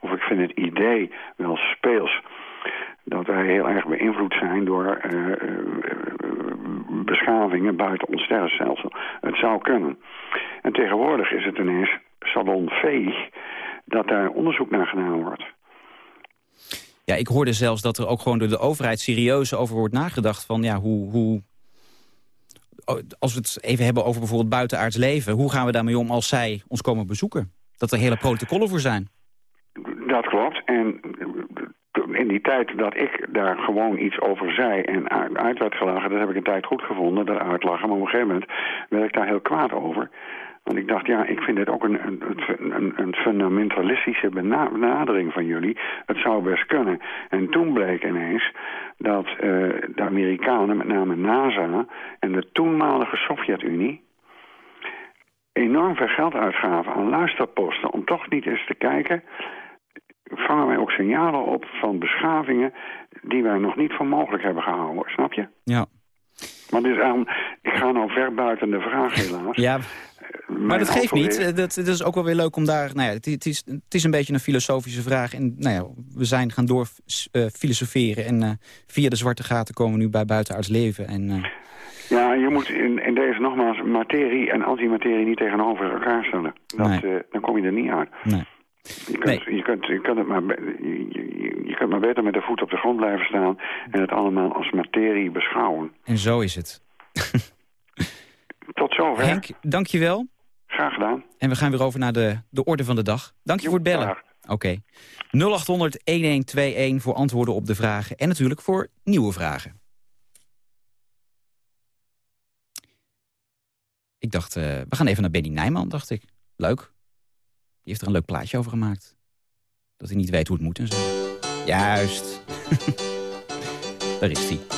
Of ik vind het idee wel speels. Dat wij heel erg beïnvloed zijn door eh, eh, beschavingen buiten ons sterrenstelsel. Het zou kunnen. En tegenwoordig is het ineens salonveeg dat daar onderzoek naar gedaan wordt. Ja, ik hoorde zelfs dat er ook gewoon door de overheid serieus over wordt nagedacht van ja, hoe, hoe als we het even hebben over bijvoorbeeld buitenaards leven, hoe gaan we daarmee om als zij ons komen bezoeken? Dat er hele protocollen voor zijn. Dat klopt. En in die tijd dat ik daar gewoon iets over zei en uit werd dat heb ik een tijd goed gevonden, dat uitlachen. Maar op een gegeven moment werd ik daar heel kwaad over. Want ik dacht, ja, ik vind dit ook een, een, een, een fundamentalistische bena- benadering van jullie. Het zou best kunnen. En toen bleek ineens dat uh, de Amerikanen, met name NASA... en de toenmalige Sovjet-Unie enorm veel geld uitgaven aan luisterposten... om toch niet eens te kijken vangen wij ook signalen op van beschavingen die wij nog niet voor mogelijk hebben gehouden. Snap je? Ja. Maar dus aan, ik ga nou ver buiten de vraag helaas. Ja, maar dat geeft niet. Dat, dat, is ook wel weer leuk om daar... Nou ja, het, het, is, het is een beetje een filosofische vraag. En nou ja, we zijn gaan door uh, filosoferen. En uh, via de zwarte gaten komen we nu bij buitenaards leven. En, uh... Ja, je moet in, in deze nogmaals materie en antimaterie niet tegenover elkaar stellen. Dat, nee. dan kom je er niet uit. Nee. Je kunt, nee. je, kunt, je, kunt het maar, je, je kunt maar beter met de voet op de grond blijven staan... en het allemaal als materie beschouwen. En zo is het. *laughs* Tot zover. Henk, dank je wel. Graag gedaan. En we gaan weer over naar de, de orde van de dag. Dank je jo, voor het bellen. Oké. Okay. 0800-1121 voor antwoorden op de vragen. En natuurlijk voor nieuwe vragen. Ik dacht, uh, we gaan even naar Benny Nijman, dacht ik. Leuk. Die heeft er een leuk plaatje over gemaakt. Dat hij niet weet hoe het moet en zo. Juist. *laughs* Daar is hij.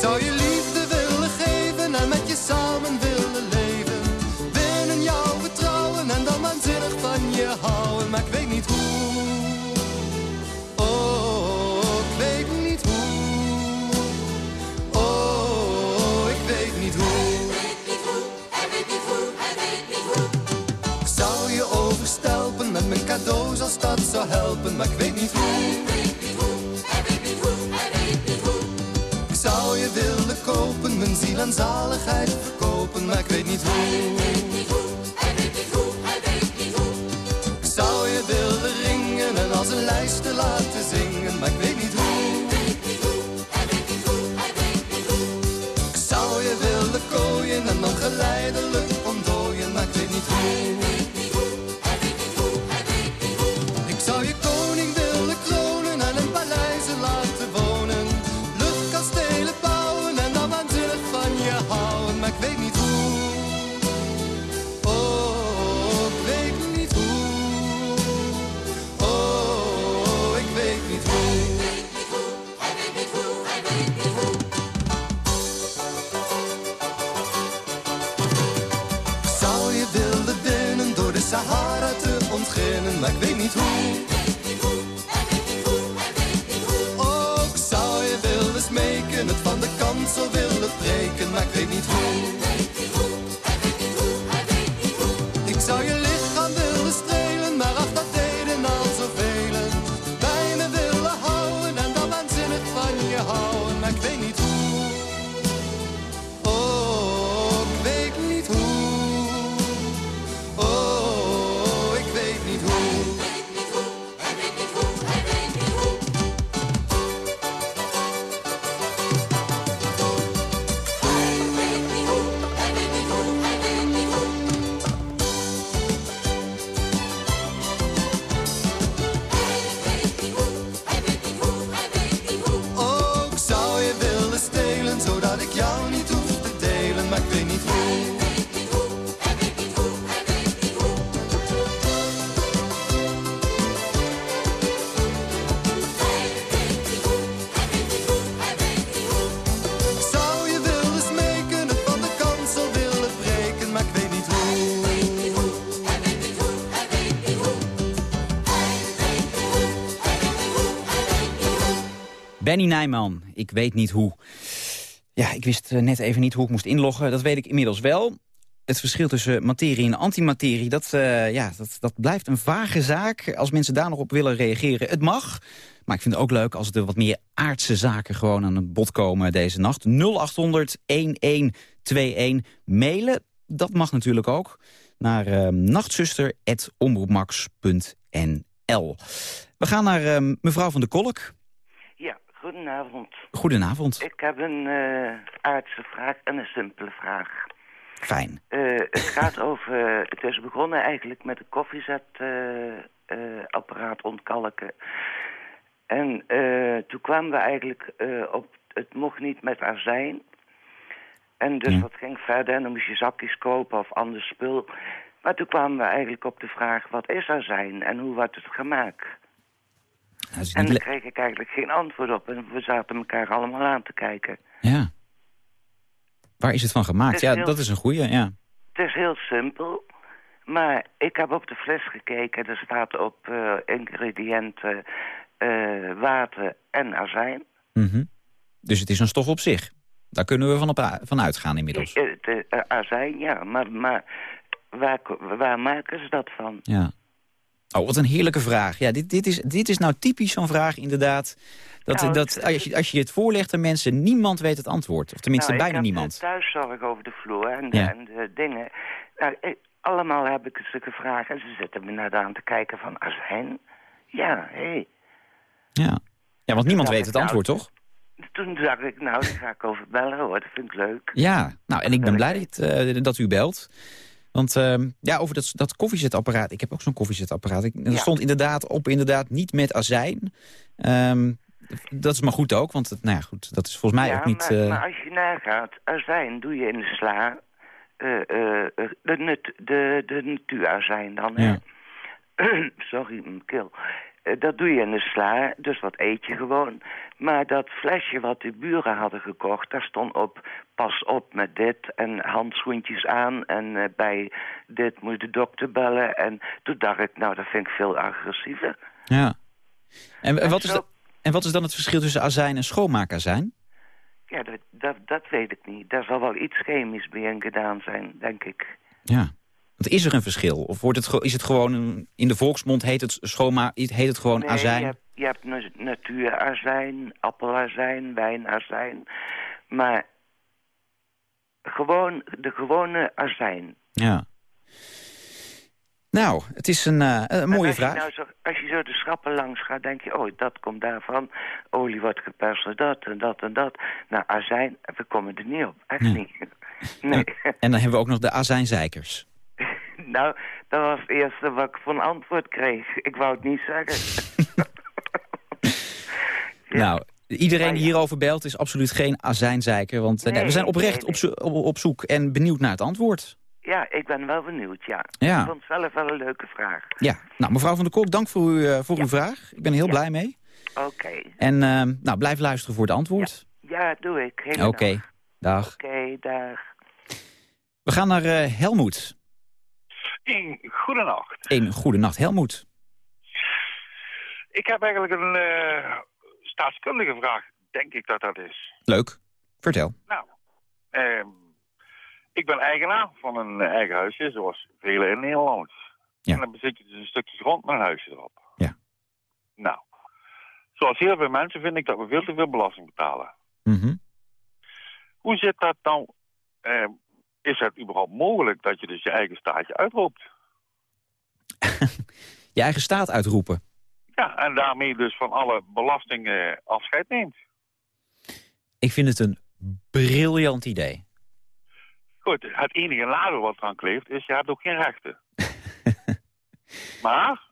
Zou je liefde willen geven en met je samen willen leven. Binnen jouw vertrouwen en dan waanzinnig van je houden, maar ik weet niet hoe. Oh, ik weet niet hoe. cadeaus als dat zou helpen, maar ik weet niet hoe. Ziel en zaligheid verkopen, maar ik weet niet hoe. Benny Nijman, ik weet niet hoe. Ja, ik wist eh, net even niet hoe ik moest inloggen. Dat weet ik inmiddels wel. Het verschil tussen materie en antimaterie, dat, eh, ja, dat, dat blijft een vage zaak. Als mensen daar nog op willen reageren, het mag. Maar ik vind het ook leuk als er wat meer aardse zaken gewoon aan het bod komen deze nacht. 0800 1121 mailen, dat mag natuurlijk ook. Naar uh, nachtzuster.omroepmax.nl We gaan naar mevrouw van der Kolk. Goedenavond. Goedenavond. Ik heb een uh, aardse vraag en een simpele vraag. Fijn. Uh, het gaat *laughs* over... Het is begonnen eigenlijk met een koffiezetapparaat ontkalken. En toen kwamen we eigenlijk op... Het mocht niet met azijn. En dus Ja. wat ging verder? En dan moest je zakjes kopen of ander spul. Maar toen kwamen we eigenlijk op de vraag... Wat is azijn en hoe wordt het gemaakt? En daar kreeg ik eigenlijk geen antwoord op. En we zaten elkaar allemaal aan te kijken. ja. Waar is het van gemaakt? Het Ja, heel- dat is een goeie, ja. Het is heel simpel. Maar ik heb op de fles gekeken. Er staat op eh, ingrediënten eh, water en azijn. Mhm. Dus het is een stof op zich. Daar kunnen we van, op, van uitgaan inmiddels. Eh, de, azijn, ja. Maar, maar waar, waar maken ze dat van? Ja. Oh, wat een heerlijke vraag. Ja, dit, dit, is, dit is nou typisch zo'n vraag inderdaad. Dat, Nou, dat, als, je, als je het voorlegt aan mensen, niemand weet het antwoord. Of tenminste, Nou, bijna ik heb niemand. thuiszorg over de vloer en Ja. en de dingen. Nou, ik- allemaal heb ik ze gevraagd en ze zitten me naar aan te kijken van azijn. Ja, hé. Hey. Ja. ja, want niemand weet het nou, antwoord, toch? Toen dacht ik, nou, daar ga ik over bellen hoor. Dat vind ik leuk. Ja, nou, en ik ben blij dat, eh, dat u belt. Want ehm, ja, over dat, dat koffiezetapparaat. Ik heb ook zo'n koffiezetapparaat. Ik, er Ja. stond inderdaad op inderdaad niet met azijn. Ehm, dat is maar goed ook, want het, nou ja, goed, dat is volgens mij ja, ook niet... maar, eh, maar als je nagaat, azijn doe je in de sla. eh, eh, de, nut, de, de natuurazijn dan? Ja. *clears throat* Sorry, mijn keel. Eh, dat doe je in de sla, dus wat eet je gewoon. Maar dat flesje wat de buren hadden gekocht, daar stond op... pas op met dit en handschoentjes aan... en eh, bij dit moet de dokter bellen. En toen dacht ik, nou, dat vind ik veel agressiever. Ja. En, en, wat is zo- en wat is dan het verschil tussen azijn en schoonmaakazijn? Ja, dat, dat, dat weet ik niet. Daar zal wel iets chemisch bij in gedaan zijn, denk ik. Ja. Want is er een verschil? Of wordt het, is het gewoon, een- in de volksmond heet het, schoonma heet het gewoon Nee, azijn? je hebt, je hebt na- natuurazijn, appelazijn, wijnazijn. Maar gewoon de gewone azijn. Ja. Nou, het is een, eh, een mooie als je vraag. nou zo, als je zo de schappen langs gaat, denk je... oh, dat komt daarvan. Olie wordt geperst dat en dat en dat. Nou, azijn, we komen er niet op. Echt Nee. niet. *laughs* Nee. En dan hebben we ook nog de azijnzeikers. *laughs* nou, dat was het eerste wat ik van antwoord kreeg. Ik wou het niet zeggen. *laughs* Ja. Nou, iedereen die hierover belt is absoluut geen azijnzeiker. Want eh, Nee, we zijn oprecht nee, Op, zo- op, op zoek en benieuwd naar het antwoord. Ja, ik ben wel benieuwd, ja. Ja. Ik vond het zelf wel een leuke vraag. Ja, nou mevrouw van der Kolk, dank voor, uw, eh, voor Ja. uw vraag. Ik ben heel Ja. blij mee. Oké. En eh, nou, blijf luisteren voor het antwoord. Ja, doe ik. Oké, dag. dag. Oké, dag. We gaan naar Helmoet. Goedenacht. Een goede nacht, Helmoet. Ik heb eigenlijk een eh, staatskundige vraag, denk ik dat dat is. Leuk. Vertel. Nou, ehm, ik ben eigenaar van een eh, eigen huisje, zoals velen in Nederland. Ja. En dan bezit je dus een stukje grond met een huisje erop. Ja. Nou, zoals heel veel mensen vind ik dat we veel te veel belasting betalen. Mhm. Hoe zit dat nou? ehm, is het überhaupt mogelijk dat je dus je eigen staatje uitroept? *laughs* Je eigen staat uitroepen. Ja, en daarmee dus van alle belasting eh, afscheid neemt. Ik vind het een briljant idee. Goed, het enige nadeel wat eraan kleeft is, je hebt ook geen rechten. *laughs* maar,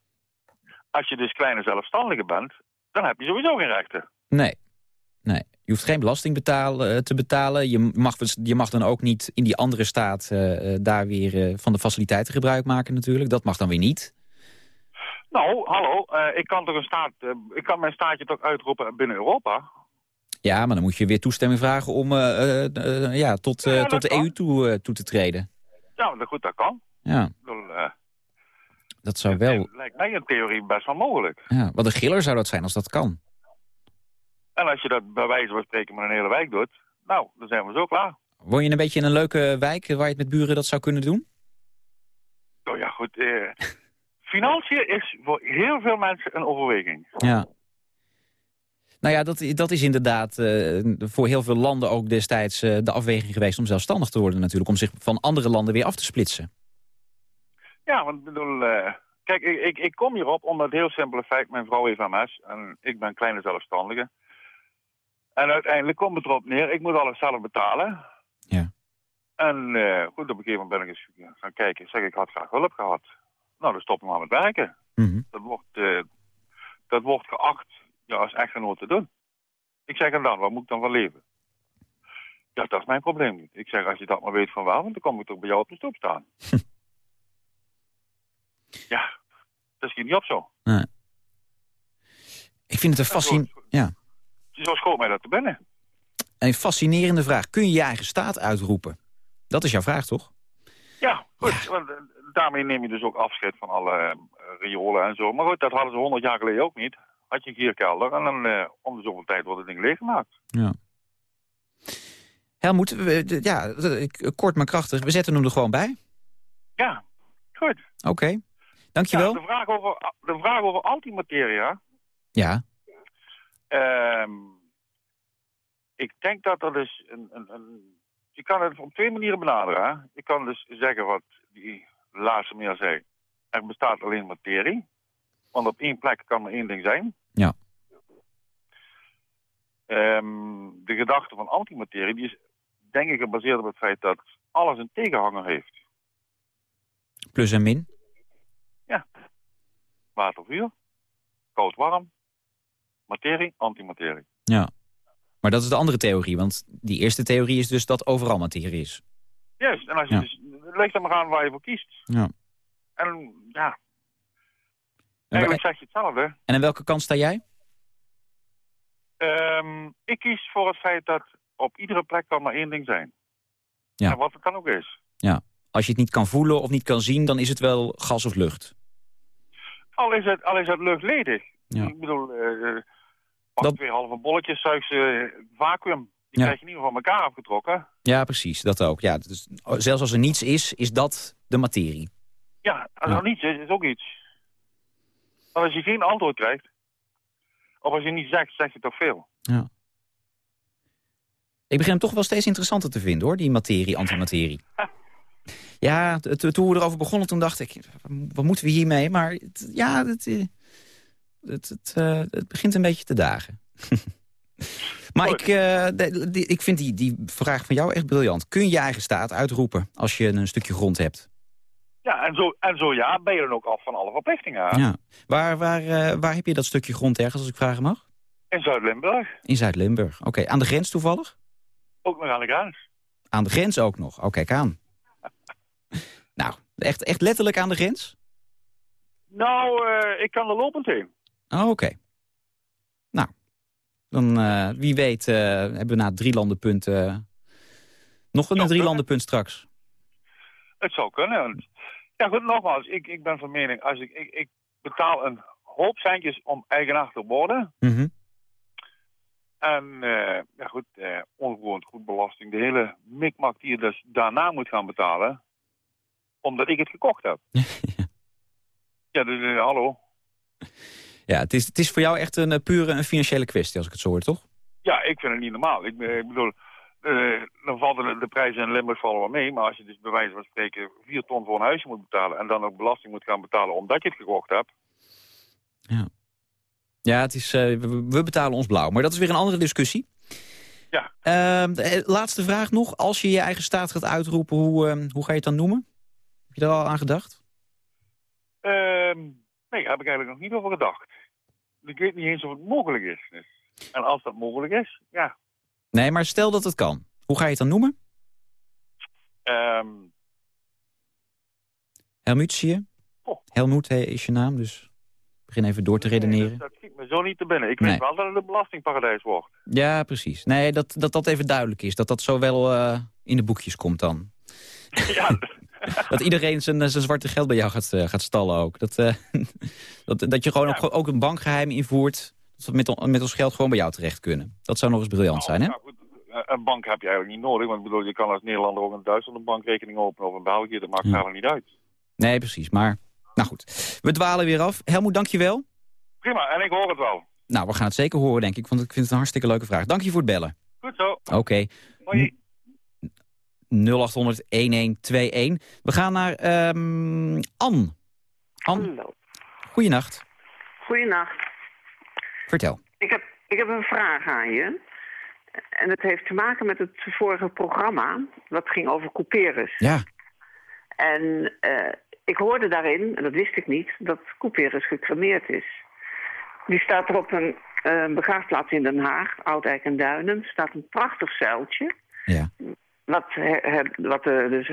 als je dus kleine zelfstandige bent, dan heb je sowieso geen rechten. Nee. Nee. Je hoeft geen belasting betalen, eh, te betalen. Je mag, je mag dan ook niet in die andere staat eh, eh, daar weer van de faciliteiten gebruik maken natuurlijk. Dat mag dan weer niet. Nou, hallo, ik kan toch een staat, ik kan mijn staatje toch uitroepen binnen Europa? Ja, maar dan moet je weer toestemming vragen om ja, tot, Ja, tot dat de kan. EU toe, toe te treden. Ja, nou goed, dat kan. Ja, dat zou wel... Lijkt mij in theorie best wel mogelijk. Ja, wat een giller zou dat zijn als dat kan. En als je dat bij wijze van spreken met een hele wijk doet, nou, dan zijn we zo klaar. Woon je een beetje in een leuke wijk waar je het met buren dat zou kunnen doen? Nou ja, goed. Eh, *laughs* financiën is voor heel veel mensen een overweging. Ja. Nou ja, dat, dat is inderdaad eh, voor heel veel landen ook destijds eh, de afweging geweest om zelfstandig te worden natuurlijk. Om zich van andere landen weer af te splitsen. Ja, want ik bedoel, eh, kijk, ik, ik, ik kom hierop omdat het heel simpele feit, mijn vrouw heeft MS en ik ben kleine zelfstandige. En uiteindelijk komt het erop neer, ik moet alles zelf betalen. Ja. En eh, goed, op een gegeven moment ben ik eens gaan kijken. Zeg, ik had graag hulp gehad. Nou, dan stop ik maar met werken. Mhm. Dat wordt, eh, dat wordt geacht ja, als echtgenoot te doen. Ik zeg, en dan, waar moet ik dan van leven? Ja, dat is mijn probleem niet. Ik zeg, als je dat maar weet van wel, want dan kom ik toch bij jou op de stoep staan. *laughs* ja, dat schiet niet op zo. Nee. Ik vind het een, fascin ja. Zo schoot mij dat te binnen. een fascinerende vraag. Kun je je eigen staat uitroepen? Dat is jouw vraag, toch? Ja, goed. Want, eh, daarmee neem je dus ook afscheid van alle eh, riolen en zo. Maar goed, dat hadden ze honderd jaar geleden ook niet. Had je een gierkelder en dan eh, om de zoveel tijd wordt het ding leeggemaakt. Ja. Helmoet, we- ja, ik- kort maar krachtig. We zetten hem er gewoon bij. Ja, goed. Oké. Dankjewel. Ja, de, vraag over, de vraag over antimateria. Ja. Ehm, ik denk dat er dus een, een, een... Je kan het op twee manieren benaderen. Hè? Je kan dus zeggen wat die laatste meer zei. Er bestaat alleen materie. Want op één plek kan maar één ding zijn. Ja. Ehm, de gedachte van antimaterie die is denk ik gebaseerd op het feit dat alles een tegenhanger heeft. Plus en min. Water, vuur, koud, warm, materie, antimaterie. Ja. Maar dat is de andere theorie. Want die eerste theorie is dus dat overal materie is. Juist, en als je Ja. dus, het ligt er maar aan waar je voor kiest. Ja. En ja, En, eigenlijk zeg je hetzelfde. en aan welke kant sta jij? Ehm, ik kies voor het feit dat op iedere plek kan maar één ding zijn. Ja. En wat het dan ook is. Ja. Als je het niet kan voelen of niet kan zien, dan is het wel gas of lucht. Al is het, al is het luchtledig. Ja. Ik bedoel, eh pak Dat- twee halve bolletjes, zuig ze vacuüm. Die Ja. krijg je in ieder geval van elkaar afgetrokken. Ja, precies. Dat ook. Ja, dus, zelfs als er niets is, is dat de materie. Ja, als Ja. er niets is, is ook iets. Maar als je geen antwoord krijgt, of als je niet zegt, zeg je toch veel. Ja. Ik begin hem toch wel steeds interessanter te vinden, hoor, die materie, antimaterie. *laughs* Ja, toen we erover begonnen, toen dacht ik, wat moeten we hiermee? Maar het- ja, het, eh, het, het, eh, het begint een beetje te dagen. *laughs* maar ik, eh, de- ik vind die, die vraag van jou echt briljant. Kun je je eigen staat uitroepen als je een stukje grond hebt? Ja, en zo, en zo ja, ben je dan ook af van alle verplichtingen. Ja. Waar, waar, eh, waar heb je dat stukje grond ergens, als ik vragen mag? In Zuid-Limburg, In Zuid-Limburg. Oké, aan de grens toevallig? ook nog aan de grens. Aan de grens ook nog. Oh, kijk aan. nou, echt, echt letterlijk aan de grens? Nou, ik kan er lopend heen. Oh, oké. Nou, dan eh, wie weet eh, hebben we na het drielandenpunt... eh nog een drielandenpunt straks. Het zou kunnen. Ja, goed, nogmaals, ik, ik ben van mening, als ik, ik, ik betaal een hoop centjes om eigenaar te worden. Mhm. En ja goed, ongewoon goed belasting, de hele mikmak die je dus daarna moet gaan betalen, omdat ik het gekocht heb. *laughs* ja, dus hallo. Ja, het is, het is voor jou echt een eh, pure een financiële kwestie, als ik het zo hoor, toch? Ja, ik vind het niet normaal. Ik, eh, ik bedoel, eh, dan vallen de, de prijzen in Limburg vallen wel mee, maar als je dus bij wijze van spreken 4 ton voor een huisje moet betalen en dan ook belasting moet gaan betalen omdat je het gekocht hebt, Ja, het is, we, we betalen ons blauw. Maar dat is weer een andere discussie. Ja. Ehm, eh, laatste vraag nog. Als je je eigen staat gaat uitroepen, hoe, ehm, hoe ga je het dan noemen? Heb je daar al aan gedacht? Ehm, nee, daar heb ik eigenlijk nog niet over gedacht. Ik weet niet eens of het mogelijk is. En als dat mogelijk is, ja. Nee, maar stel dat het kan. Hoe ga je het dan noemen? Ehm, Helmut, zie je? Oh. Helmoet is je naam, dus begin even door te redeneren. dat schiet me zo niet te binnen. Ik Nee. weet wel dat het een belastingparadijs wordt. Ja, precies. Nee, dat dat, dat even duidelijk is. Dat dat zo wel eh, in de boekjes komt dan. Ja, *laughs* Dat iedereen zijn, zijn zwarte geld bij jou gaat, eh, gaat stallen ook. Dat, eh, *laughs* dat, dat je gewoon ook, ook een bankgeheim invoert. Dat we met, met ons geld gewoon bij jou terecht kunnen. Dat zou nog eens briljant zijn, hè? Nou, goed, eh, een bank heb je eigenlijk niet nodig. Want ik bedoel, je kan als Nederlander ook in Duitsland een bankrekening openen of in België. Dat maakt Ja. niet uit. Nee, precies. Maar, nou goed. We dwalen weer af. Helmoet, dank je wel. Prima, en ik hoor het wel. Nou, we gaan het zeker horen, denk ik. Want ik vind het een hartstikke leuke vraag. Dank je voor het bellen. Goed zo. Oké. Hoi. 0800 1121. We gaan naar ehm Ann. Ann, Hallo. goeienacht. Goeienacht. Vertel. Ik heb, ik heb een vraag aan je. En het heeft te maken met het vorige programma. Dat ging over couperus. Ja. En eh, ik hoorde daarin, en dat wist ik niet, dat couperus gecremeerd is. Die staat er op een eh, begraafplaats in Den Haag, Oudijk en Duinen. Staat een prachtig zuiltje. Ja. Wat, her- wat de, dus,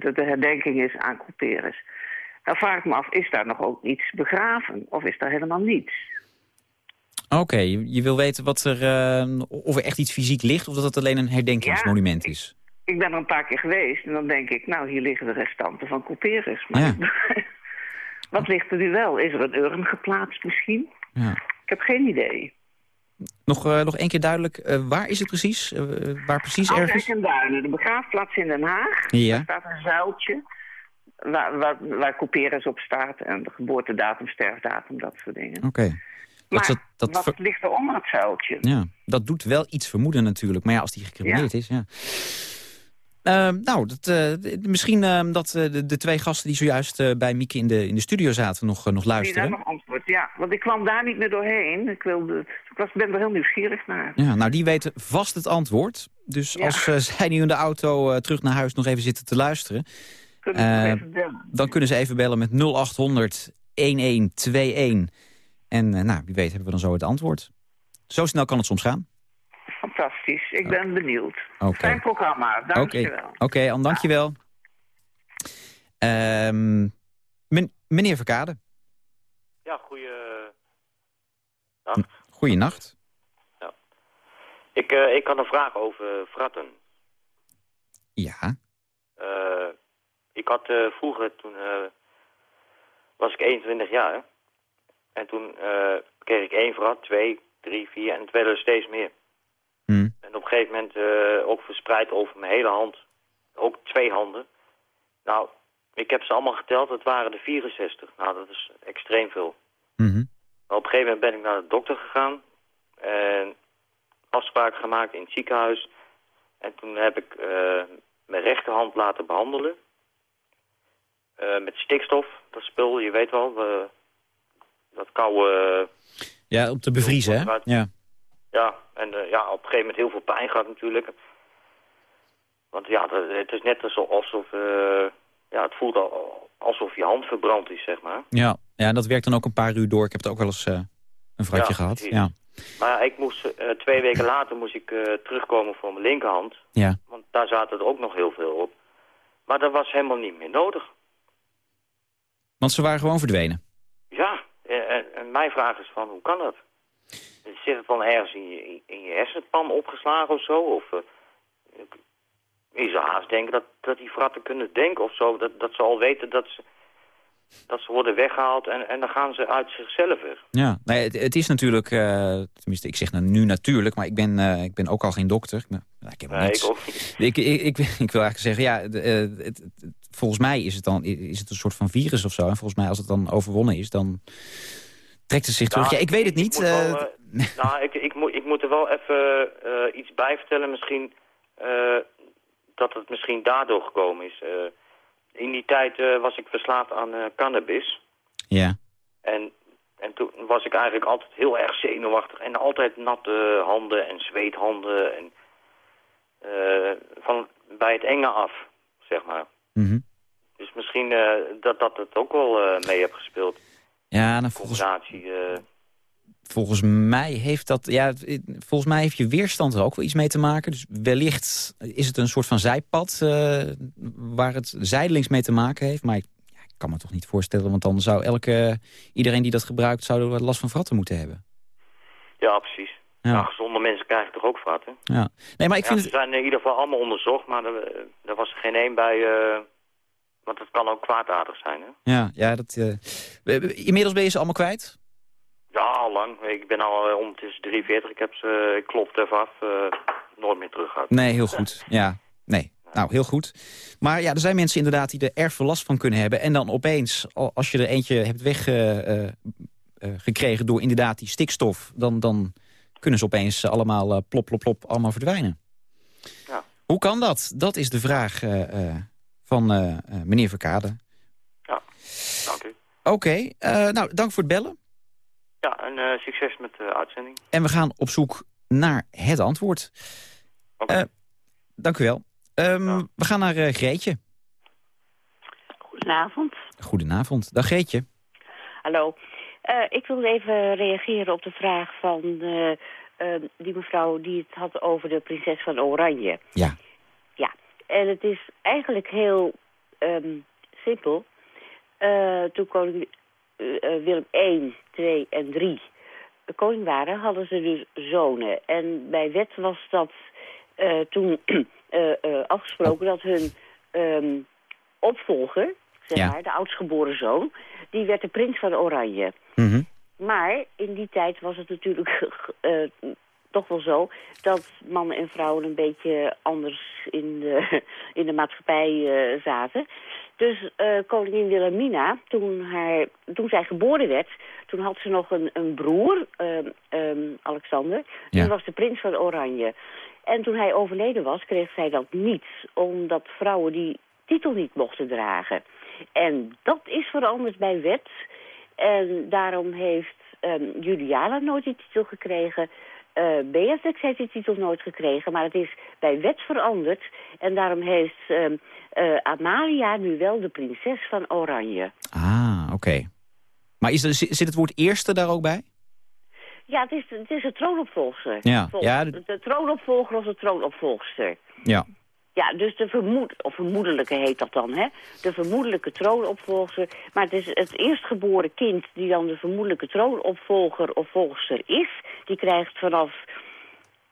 de, de herdenking is aan couperus. Dan vraag ik me af, is daar nog ook iets begraven? Of is daar helemaal niets? Oké, je, je wil weten wat er, eh, of er echt iets fysiek ligt... of dat het alleen een herdenkingsmonument is. Ik ben er een paar keer geweest en dan denk ik, nou, hier liggen de restanten van couperus. Maar Ja. *laughs* wat ligt er nu wel? Is er een urn geplaatst misschien? Ja. Ik heb geen idee. Nog, eh, nog één keer duidelijk, eh, waar is het precies? Eh, waar precies ergens? en Duinen, de begraafplaats in Den Haag. Ja. Daar staat een zuiltje waar, waar, waar couperus op staat. En de geboortedatum, sterfdatum, dat soort dingen. Oké. Maar dat, dat, wat ligt er onder het zuiltje? ja, dat doet wel iets vermoeden natuurlijk. Maar ja, als die gecremeerd is, ja. Ehm, nou, dat, misschien ehm, dat de, de twee gasten die zojuist bij Mieke in de, in de studio zaten nog, nog Die daar luisteren. nog antwoord, ja. Want ik kwam daar niet meer doorheen. Ik, wilde, ik was, ben er heel nieuwsgierig naar. Ja, nou, die weten vast het antwoord. Dus Ja. als eh, zij nu in de auto eh, terug naar huis nog even zitten te luisteren... Kunnen eh, even bellen? dan kunnen ze even bellen met 0800 1121. En eh, nou, wie weet hebben we dan zo het antwoord. Zo snel kan het soms gaan. Fantastisch. Ik ben benieuwd. Oké. Fijn programma. Dank Oké. Oké, Anne, dank je wel. Ehm, men- meneer Verkade, Ja, goeie... goeienacht. Ik, eh, ik had een vraag over fratten. Ja, Eh, ik had eh, vroeger, toen eh, was ik 21 jaar. En toen eh, kreeg ik één frat, twee, drie, vier en het werden er steeds meer. Hm. En op een gegeven moment eh, ook verspreid over mijn hele hand. Ook twee handen. Nou, ik heb ze allemaal geteld, het waren er 64. Nou, dat is extreem veel. Maar op een gegeven moment ben ik naar de dokter gegaan. En afspraak gemaakt in het ziekenhuis. En toen heb ik eh, mijn rechterhand laten behandelen. Eh, met stikstof, dat spul, je weet wel. dat koude... ja om te bevriezen, hè? Ja. ja, en eh, ja, op een gegeven moment heel veel pijn gehad natuurlijk. Want ja, het is net alsof... ja, het voelt al, alsof je hand verbrand is, zeg maar. Ja. Ja, dat werkt dan ook een paar uur door. Ik heb het ook wel eens eh, een vratje Ja, gehad. precies. Ja. Maar ik moest, eh, twee weken later moest ik eh, terugkomen voor mijn linkerhand. Ja. Want daar zaten er ook nog heel veel op. Maar dat was helemaal niet meer nodig. Want ze waren gewoon verdwenen. Ja, en, mijn vraag is van, hoe kan dat? Zit het dan ergens in je, in je hersenpan opgeslagen of zo? Of, je zou haast denken dat, dat die fratten kunnen denken of zo. Dat, dat ze al weten dat ze, dat ze worden weggehaald en, en dan gaan ze uit zichzelf weer. Ja, nee, het, het is natuurlijk, eh, tenminste ik zeg nou nu natuurlijk, maar ik ben, eh, ik ben ook al geen dokter. Ik, ben- nou, ik heb Nee, niets. ik ook niet. Ik, ik, ik, ik wil eigenlijk zeggen, ja, eh, het, volgens mij is het dan is het een soort van virus of zo. En volgens mij als het dan overwonnen is, dan trekt het zich terug. Nou, Ja, ik weet het niet. wel, *laughs* nou, ik, ik, moet, ik moet er wel even iets bij vertellen. Misschien dat het misschien daardoor gekomen is. In die tijd eh, was ik verslaafd aan eh, cannabis. ja. En, en toen was ik eigenlijk altijd heel erg zenuwachtig. En altijd natte handen en zweethanden. En, eh, van bij het enge af, zeg maar. Mhm. Dus misschien dat dat het ook wel mee heeft gespeeld. Ja, nou, volgens, Combinatie... volgens mij heeft dat, ja, volgens mij heeft je weerstand er ook wel iets mee te maken. Dus wellicht is het een soort van zijpad eh, waar het zijdelings mee te maken heeft. Maar ik, ja, ik kan me toch niet voorstellen, want dan zou elke, iedereen die dat gebruikt, zou er last van vratten moeten hebben. Ja, precies. Ja. Nou, gezonde mensen krijgen toch ook fratten? Ja. Nee, maar ik Ja, vind ze het... zijn in ieder geval allemaal onderzocht, maar er, was er geen één bij... eh, want het kan ook kwaadaardig zijn, hè? Ja, ja dat, eh, inmiddels ben je ze allemaal kwijt? Ja, al lang. Ik ben al uh, ondertussen 43. Ik heb ze, ik even af. eh, nooit meer terug gehad. Nee, heel goed. Ja, nee. Nou, heel goed. Maar ja, er zijn mensen inderdaad die er erg veel last van kunnen hebben. En dan opeens, al- als je er eentje hebt weggekregen door inderdaad die stikstof... dan, dan kunnen ze opeens allemaal eh, plop, plop, plop, allemaal verdwijnen. Ja. Hoe kan dat? Dat is de vraag eh, eh, van eh, eh, meneer Verkade. Ja, dank u. Oké, eh, nou, dank voor het bellen. Ja, en eh, succes met de uitzending. En we gaan op zoek naar het antwoord. Eh, dank u wel. Ehm, We gaan naar eh, Greetje. Goedenavond. Goedenavond. Dag Greetje. Hallo. Eh, ik wilde even reageren op de vraag van eh, eh, die mevrouw die het had over de prinses van Oranje. Ja. Ja, en het is eigenlijk heel ehm, simpel. Eh, toen koning Willem 1, 2 en 3 koning waren, hadden ze dus zonen. En bij wet was dat eh, toen *clears throat* eh, eh, afgesproken dat hun ehm, opvolger, zeg Ja. maar, de oudstgeboren zoon, die werd de prins van Oranje. Mhm. Maar in die tijd was het natuurlijk *laughs* eh, toch wel zo dat mannen en vrouwen een beetje anders in de, *laughs* in de maatschappij eh, zaten. Dus eh, koningin Wilhelmina, toen, haar, toen zij geboren werd, toen had ze nog een, een broer, ehm, ehm, Alexander. Die Ja. was de prins van Oranje. En toen hij overleden was, kreeg zij dat niet, omdat vrouwen die titel niet mochten dragen. En dat is veranderd bij wet. En daarom heeft ehm, Juliana nooit die titel gekregen. Beatrix heeft die titel nooit gekregen, maar het is bij wet veranderd. En daarom heeft ehm, eh, Amalia nu wel de prinses van Oranje. Ah, oké. Maar is er, zi- zit het woord eerste daar ook bij? Ja, het is, het is een troonopvolger. Ja, Vol- ja, de, de troonopvolger of de troonopvolgster. Ja. Ja, dus de vermoed, of vermoedelijke heet dat dan, hè? De vermoedelijke troonopvolger. Maar het is het eerstgeboren kind die dan de vermoedelijke troonopvolger of volgster is. Die krijgt vanaf,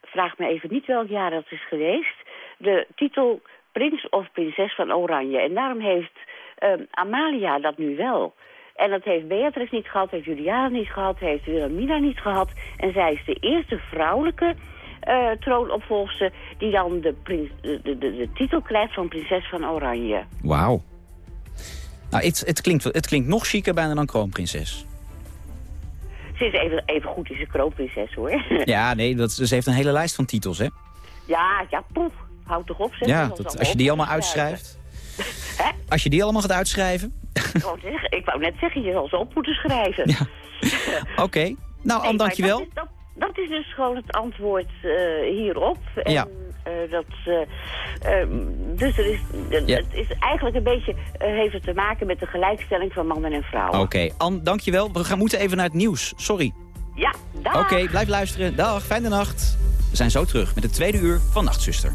vraag me even niet welk jaar dat is geweest, de titel prins of prinses van Oranje. En daarom heeft ehm, Amalia dat nu wel. En dat heeft Beatrix niet gehad, heeft Juliana niet gehad, heeft Wilhelmina niet gehad. En zij is de eerste vrouwelijke eh troonopvolgster die dan de, prins, de, de, de, titel krijgt van prinses van Oranje. Wauw. Nou, het, het, klinkt, het klinkt nog chiquer bijna dan kroonprinses. Ze is even, even goed is een kroonprinses hoor. *laughs* Ja, nee, dat, ze heeft een hele lijst van titels, hè? ja, ja, poef. Houd toch op, zeg. Ja, Dat als je die allemaal uitschrijft. *laughs* Als je die allemaal gaat uitschrijven. Ik wou, net zeggen, je zal ze op moeten schrijven. *laughs* Oké. Nou, Anne, dankjewel. Dat is, dat, dat is dus gewoon het antwoord eh, hierop. En, Ja. eh, dat, eh, dus er is, Ja. het is eigenlijk een beetje, heeft het te maken met de gelijkstelling van mannen en vrouwen. Oké, Anne, dankjewel. We gaan moeten even naar het nieuws. Sorry. Ja, dag. Oké, blijf luisteren. Dag, fijne nacht. We zijn zo terug met het tweede uur van Nachtzuster.